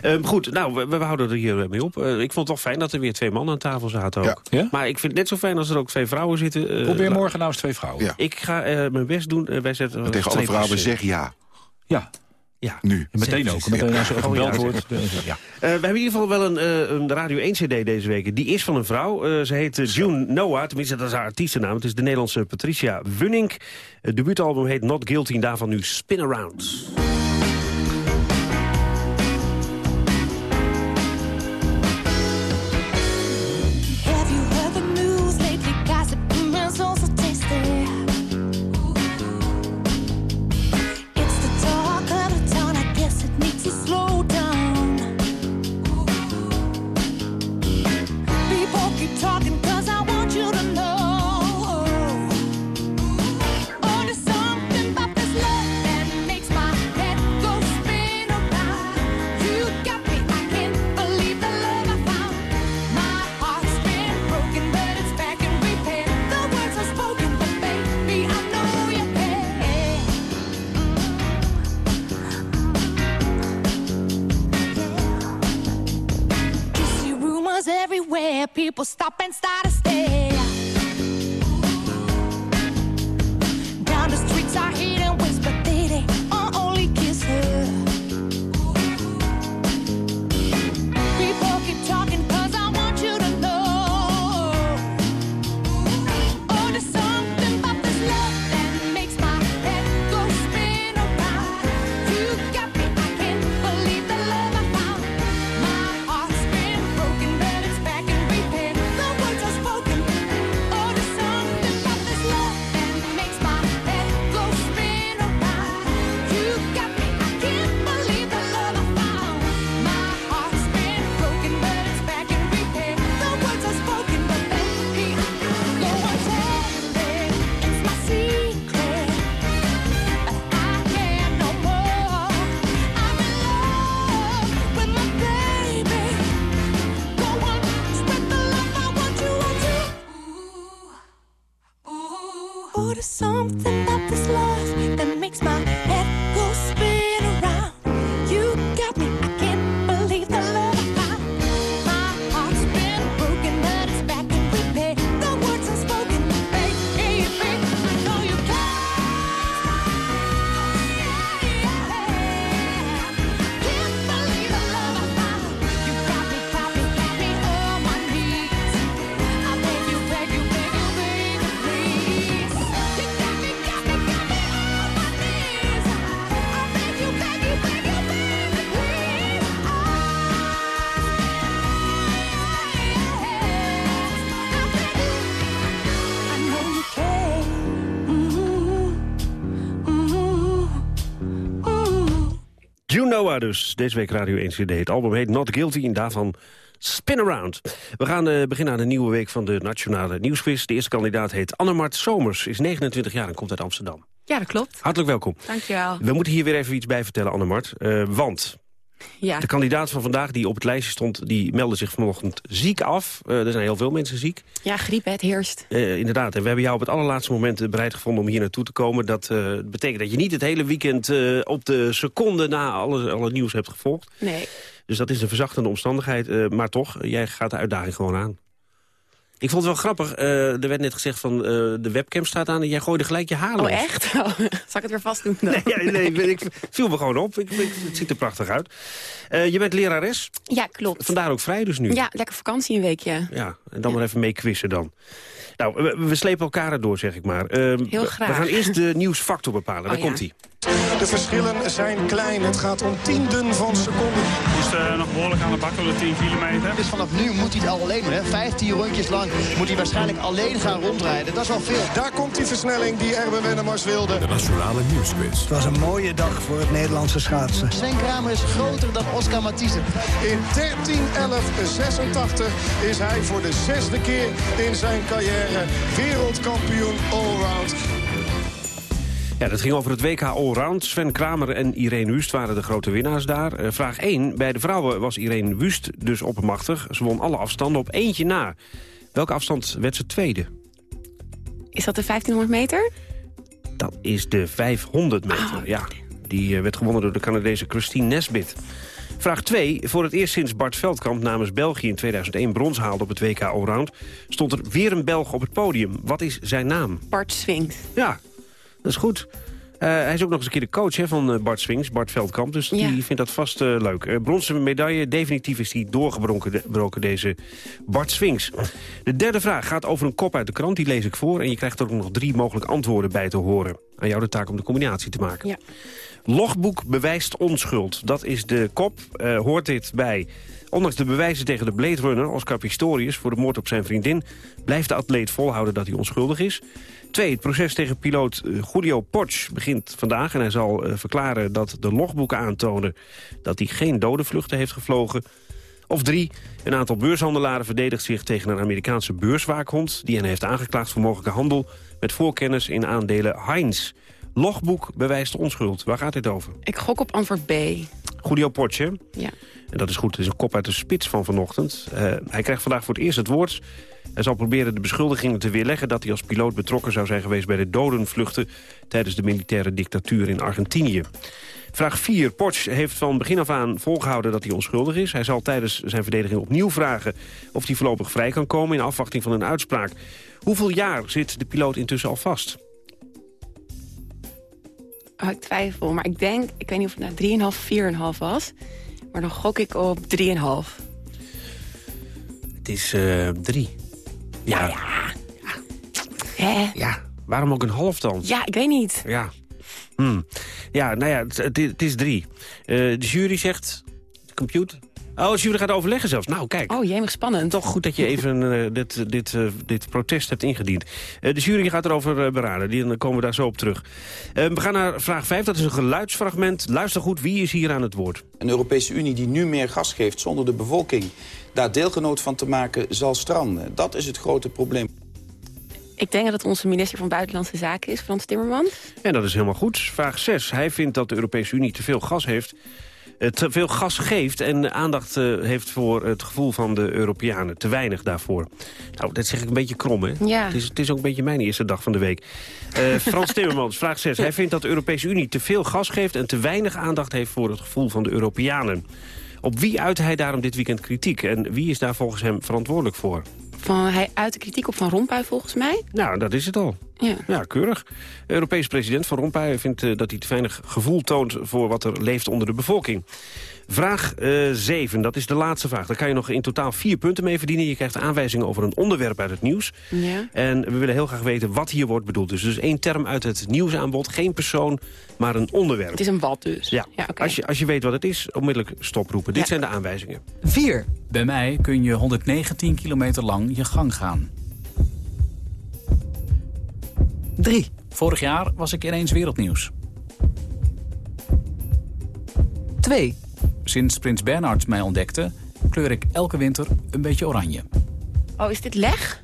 Ehm, goed, nou, we, we, houden er hier mee op. ik vond het toch fijn dat er weer twee mannen aan tafel zaten ook. Ja. Maar ik vind het net zo fijn als er ook twee vrouwen zitten. Probeer morgen nou eens twee vrouwen. Ja. Ik ga uh, mijn best doen. Uh, wij zetten, tegen alle vrouwen zeg ja. Ja. Ja. Nu. En meteen ook. Meteen als er gebeld wordt. Ja. ja. we hebben in ieder geval wel een, een Radio 1 CD deze week. Die is van een vrouw. ze heet June Noah. Tenminste, dat is haar artiestennaam. Het is de Nederlandse Patricia Wunning. Het debuutalbum heet Not Guilty. En daarvan nu Spin Around. Know something about this love that makes my head Dus, deze week Radio 1 CD. Het album heet Not Guilty en daarvan Spin Around. We gaan eh, beginnen aan de nieuwe week van de Nationale Nieuwsquiz. De eerste kandidaat heet Annemart Somers, is 29 jaar en komt uit Amsterdam. Ja, dat klopt. Hartelijk welkom. Dankjewel. We moeten hier weer even iets bij vertellen, Annemart. Eh, want Ja. de kandidaat van vandaag die op het lijstje stond... die meldde zich vanochtend ziek af. Eh, er zijn heel veel mensen ziek. Ja, griep, het heerst. Eh, inderdaad, en we hebben jou op het allerlaatste moment eh, bereid gevonden om hier naartoe te komen. Dat betekent dat je niet het hele weekend op de seconde na alle, alle nieuws hebt gevolgd. Nee. Dus dat is een verzachtende omstandigheid. maar toch, jij gaat de uitdaging gewoon aan. Ik vond het wel grappig. eh, er werd net gezegd van eh, de webcam staat aan en jij gooide gelijk je haar Oh, los. echt? [LAUGHS] Oh, zal ik het weer vast doen dan? Nee, ja, nee, ik viel me gewoon op. Ik, ik- het ziet er prachtig uit. Eh, je bent lerares. Ja, klopt. Vandaar ook vrij dus nu. Ja, lekker vakantie een weekje. Ja, en dan maar even mee quizzen dan. Nou, we, we slepen elkaar erdoor, zeg ik maar. Eh, Heel we- graag. We gaan eerst de nieuwsfactor bepalen. Daar Oh, ja. komt hij. De verschillen zijn klein. Het gaat om tienden van seconden. moest eh, nog behoorlijk aan de bak op de 10 kilometer. Dus vanaf nu moet hij het al alleen doen. Hè? 15 rondjes lang moet hij waarschijnlijk alleen gaan rondrijden. Dat is wel veel. Daar komt die versnelling die Erben Wennemars wilde. De Nationale Nieuwsquiz. Het was een mooie dag voor het Nederlandse schaatsen. Sven Kramer is groter dan Oscar Matisse. In 13.11.86 is hij voor de zesde keer in zijn carrière wereldkampioen allround. Ja, dat ging over het WK Allround. Sven Kramer en Irene Wust waren de grote winnaars daar. Eh, vraag 1. Bij de vrouwen was Irene Wust dus oppermachtig. Ze won alle afstanden op eentje na. Welke afstand werd ze tweede? Is dat de 1500 meter? Dat is de 500 meter, ja. Die eh, werd gewonnen door de Canadese Christine Nesbit. Vraag 2. Voor het eerst sinds Bart Veldkamp namens België in 2001 brons haalde op het WK Allround... stond er weer een Belg op het podium. Wat is zijn naam? Bart Swings. Ja, dat is goed. Eh, hij is ook nog eens een keer de coach hè, van eh, Bart Swings, Bart Veldkamp. Dus Ja. die vindt dat vast eh, leuk. Bronzen medaille, definitief is die doorgebroken, de- gebroken, deze Bart Swings. De derde vraag gaat over een kop uit de krant. Die lees ik voor en je krijgt er ook nog drie mogelijke antwoorden bij te horen. Aan jou de taak om de combinatie te maken. Ja. Logboek bewijst onschuld. Dat is de kop. Hoort dit bij... Ondanks de bewijzen tegen de Blade Runner, Oscar Pistorius... voor de moord op zijn vriendin... blijft de atleet volhouden dat hij onschuldig is. Twee, het proces tegen piloot eh, Julio Porch begint vandaag... en hij zal eh, verklaren dat de logboeken aantonen... dat hij geen dode vluchten heeft gevlogen. Of drie, een aantal beurshandelaren verdedigt zich tegen een Amerikaanse beurswaakhond... die hen heeft aangeklaagd voor mogelijke handel met voorkennis in aandelen Heinz. Logboek bewijst onschuld. Waar gaat dit over? Ik gok op antwoord B. Julio hè? Ja. En dat is goed, het is een kop uit de spits van vanochtend. Eh, hij krijgt vandaag voor het eerst het woord. Hij zal proberen de beschuldigingen te weerleggen... dat hij als piloot betrokken zou zijn geweest bij de dodenvluchten... tijdens de militaire dictatuur in Argentinië. Vraag 4. Porch heeft van begin af aan volgehouden dat hij onschuldig is. Hij zal tijdens zijn verdediging opnieuw vragen... of hij voorlopig vrij kan komen in afwachting van een uitspraak. Hoeveel jaar zit de piloot intussen al vast? Oh, ik twijfel, maar ik denk, ik weet niet of het nou 3,5, 4,5 was. Maar dan gok ik op 3,5. Het is eh, drie. Ja. Ja. Hè? ja, waarom ook een half dan? Ja, ik weet niet. Ja. Hmm. Ja, nou ja, het, het, is drie. Eh, de jury zegt... De computer... Oh, de jury gaat overleggen zelfs. Nou, kijk. Oh, jemig spannend. Toch goed dat je even eh, dit, dit, eh, dit protest hebt ingediend. Eh, de jury gaat erover uh, beraden. Die, dan komen we daar zo op terug. Uh, we gaan naar vraag 5. Dat is een geluidsfragment. Luister goed, wie is hier aan het woord? Een Europese Unie die nu meer gas geeft zonder de bevolking... daar deelgenoot van te maken, zal stranden. Dat is het grote probleem. Ik denk dat het onze minister van Buitenlandse Zaken is, Frans Timmermans. En dat is helemaal goed. Vraag 6. Hij vindt dat de Europese Unie te veel gas heeft... te veel gas geeft en aandacht eh, heeft voor het gevoel van de Europeanen. Te weinig daarvoor. Nou, dat zeg ik een beetje krom, hè? Ja. Het, is, het is ook een beetje mijn eerste dag van de week. Eh, Frans [LAUGHS] Timmermans, vraag 6. Hij vindt dat de Europese Unie te veel gas geeft... en te weinig aandacht heeft voor het gevoel van de Europeanen. Op wie uit hij daarom dit weekend kritiek? En wie is daar volgens hem verantwoordelijk voor? Van, hij uit de kritiek op Van Rompuy volgens mij. Nou, dat is het al. Ja. keurig. Europese president Van Rompuy vindt eh, dat hij te weinig gevoel toont... voor wat er leeft onder de bevolking. Vraag 7, dat is de laatste vraag. Daar kan je nog in totaal vier punten mee verdienen. Je krijgt aanwijzingen over een onderwerp uit het nieuws. Ja. En we willen heel graag weten wat hier wordt bedoeld. Dus, dus één term uit het nieuwsaanbod. Geen persoon, maar een onderwerp. Het is een wat dus. Ja, als, je, als je weet wat het is, onmiddellijk stoproepen. Dit zijn de aanwijzingen. 4. Bij mij kun je 119 kilometer lang je gang gaan. 3. Vorig jaar was ik ineens wereldnieuws. 2. Sinds prins Bernhard mij ontdekte, kleur ik elke winter een beetje oranje. Oh, is dit leg?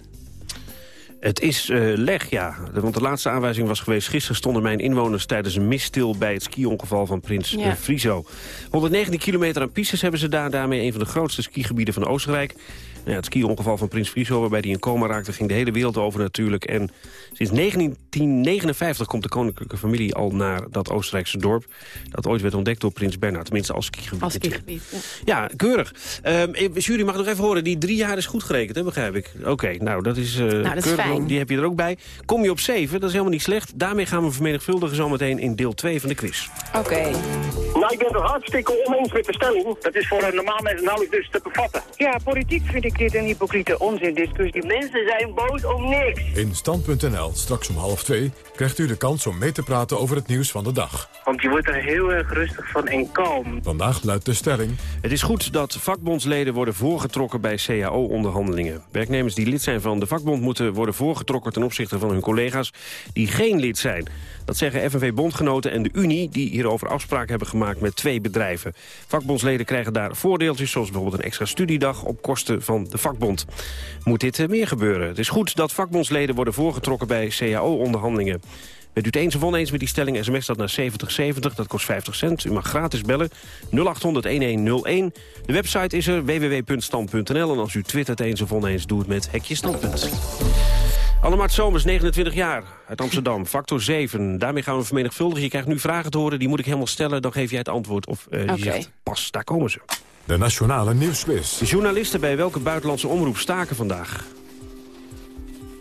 Het is eh, leg, ja. Want de laatste aanwijzing was geweest... gisteren stonden mijn inwoners tijdens een mist stil... bij het ski-ongeval van Prins Ja. eh, Friso. 119 kilometer aan pistes hebben ze daar. Daarmee een van de grootste skigebieden van Oostenrijk. Nou ja, het ski-ongeval van Prins Friso, waarbij hij in coma raakte... ging de hele wereld over natuurlijk. En sinds 1959 komt de koninklijke familie al naar dat Oostenrijkse dorp... dat ooit werd ontdekt door Prins Bernhard. Tenminste als skigebied. Als skigebied. Ja. Ja, keurig. Ehm, eh, jury mag nog even horen, die drie jaar is goed gerekend, hè, begrijp ik. Oké, nou dat is, eh, dat is keurig. fijn. Die heb je er ook bij. Kom je op zeven, dat is helemaal niet slecht. Daarmee gaan we vermenigvuldigen zometeen in deel 2 van de quiz. Oké. Nou, ik ben het hartstikke oneens met de stelling. Dat is voor een normaal mens nauwelijks dus te bevatten. Ja, politiek vind ik dit een hypocriete onzindiscussie. Mensen zijn boos om niks. In Stand.nl, straks om half twee, krijgt u de kans om mee te praten over het nieuws van de dag. Want je wordt er heel erg rustig van en kalm. Vandaag luidt de stelling... Het is goed dat vakbondsleden worden voorgetrokken bij CAO-onderhandelingen. Werknemers die lid zijn van de vakbond moeten worden voorgetrokken ten opzichte van hun collega's die geen lid zijn. Dat zeggen FNV-bondgenoten en de Unie die hierover afspraken hebben gemaakt met twee bedrijven. Vakbondsleden krijgen daar voordeeltjes zoals bijvoorbeeld een extra studiedag op kosten van de vakbond. Moet dit eh, meer gebeuren? Het is goed dat vakbondsleden worden voorgetrokken bij CAO-onderhandelingen. Bent u het eens of oneens met die stelling, sms dat naar 7070, dat kost 50 cent. U mag gratis bellen, 0800-1101. De website is er, www.stand.nl. En als u twittert eens of oneens, doe het met hekje standpunt. Annemart Somers, 29 jaar, uit Amsterdam, factor 7. Daarmee gaan we vermenigvuldigen. Je krijgt nu vragen te horen, die moet ik helemaal stellen. Dan geef jij het antwoord of eh, je Oké. zegt, pas, daar komen ze. De Nationale Nieuwsquiz. De journalisten bij welke buitenlandse omroep staken vandaag?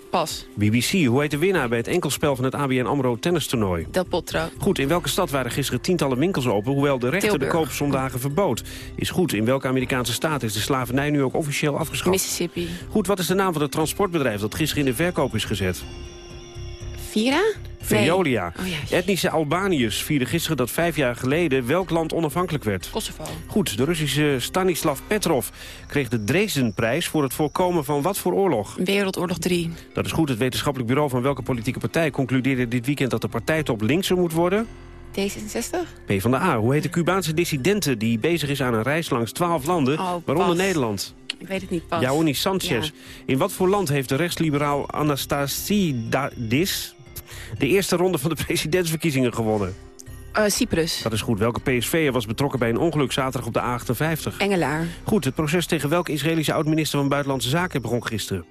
Pas. BBC, hoe heet de winnaar bij het enkelspel van het ABN AMRO tennistoernooi? Del Potro. Goed, in welke stad waren gisteren tientallen winkels open... hoewel de rechter Tilburg. de koop zondagen verbood? Is goed, in welke Amerikaanse staat is de slavernij nu ook officieel afgeschaft? Mississippi. Goed, wat is de naam van het transportbedrijf dat gisteren in de verkoop is gezet? Vira? Veolia. Nee. Oh, ja. Etnische Albaniërs vierden gisteren dat vijf jaar geleden welk land onafhankelijk werd. Kosovo. Goed, de Russische Stanislav Petrov kreeg de Dresdenprijs voor het voorkomen van wat voor oorlog? Wereldoorlog 3. Dat is goed, het wetenschappelijk bureau van welke politieke partij concludeerde dit weekend dat de partijtop linkser moet worden? D66? P van de A. Hoe heet de Cubaanse dissidente die bezig is aan een reis langs twaalf landen, Oh, waaronder. Nederland? Ik weet het niet pas. Jaoni Sanchez. Ja. In wat voor land heeft de rechtsliberaal Anastasidis de eerste ronde van de presidentsverkiezingen gewonnen? Eh, Cyprus. Dat is goed. Welke PSV'er was betrokken bij een ongeluk zaterdag op de A58? Engelaar. Goed, het proces tegen welke Israëlische oud-minister van Buitenlandse Zaken begon gisteren?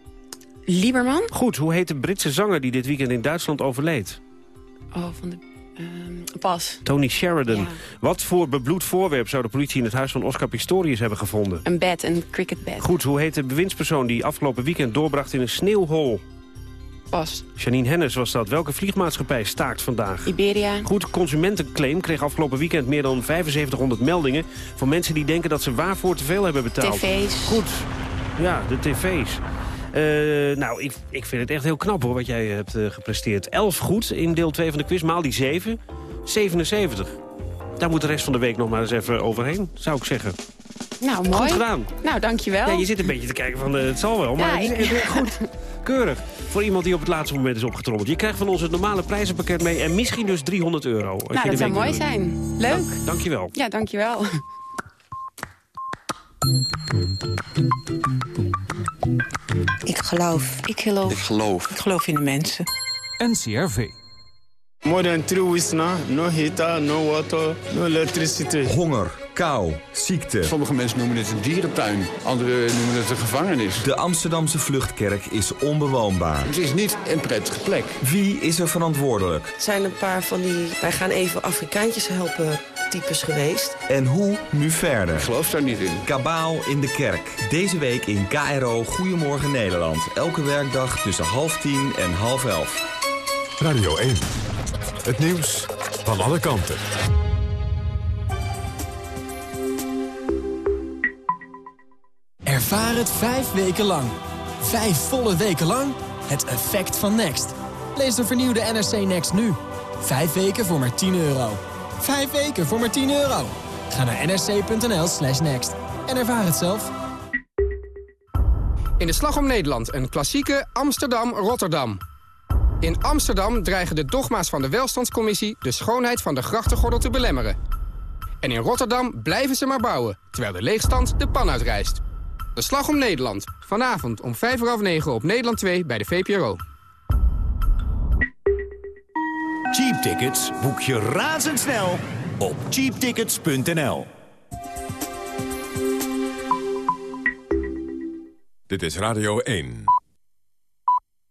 Lieberman? Goed, hoe heet de Britse zanger die dit weekend in Duitsland overleed? Oh, van de... ehm, pas. Tony Sheridan. Ja. Wat voor bebloed voorwerp zou de politie in het huis van Oscar Pistorius hebben gevonden? Een bed, een cricketbed. Goed, hoe heet de bewindspersoon die afgelopen weekend doorbracht in een sneeuwhol? Pas. Janine Hennis was dat. Welke vliegmaatschappij staakt vandaag? Iberia. Goed, Consumentenclaim kreeg afgelopen weekend meer dan 7500 meldingen... van mensen die denken dat ze waarvoor te veel hebben betaald. TV's. Goed, ja, de tv's. Eh, nou, ik, ik vind het echt heel knap hoor, wat jij hebt eh, gepresteerd. 11 goed in deel 2 van de quiz, maal die 7. 77. Daar moet de rest van de week nog maar eens even overheen, zou ik zeggen. Nou, mooi. Goed gedaan. Nou, dankjewel. Ja, je zit een beetje te kijken van, eh, het zal wel, maar Ja, het is echt goed. [LAUGHS] Keurig. Voor iemand die op het laatste moment is opgetrommeld. Je krijgt van ons het normale prijzenpakket mee en misschien dus 300 euro. Als Nou, dat zou mooi doen. zijn. Leuk. Dankjewel. Ja, dankjewel. Ik geloof. Ik geloof. Ik geloof. Ik geloof in de mensen. NCRV. More than three weeks now, no heater, no water, no electricity. Honger, kou, ziekte. Sommige mensen noemen het een dierentuin, anderen noemen het een gevangenis. De Amsterdamse vluchtkerk is onbewoonbaar. Het is niet een prettige plek. Wie is er verantwoordelijk? Het zijn een paar van die, wij gaan even Afrikaantjes helpen types geweest. En hoe nu verder? Ik geloof daar niet in. Kabaal in de kerk. Deze week in KRO Goedemorgen Nederland. Elke werkdag tussen half tien en half elf. Radio 1. Het nieuws van alle kanten. Ervaar het vijf weken lang. Vijf volle weken lang. Het effect van Next. Lees de vernieuwde NRC Next nu. Vijf weken voor maar 10 euro. Vijf weken voor maar 10 euro. Ga naar nrc.nl slash next. En ervaar het zelf. In de Slag om Nederland een klassieke Amsterdam-Rotterdam. In Amsterdam dreigen de dogma's van de welstandscommissie... de schoonheid van de grachtengordel te belemmeren. En in Rotterdam blijven ze maar bouwen... terwijl de leegstand de pan uitrijst. De Slag om Nederland. Vanavond om 5 uur half 9 op Nederland 2 bij de VPRO. Cheap tickets boek je razendsnel op cheaptickets.nl. Dit is Radio 1.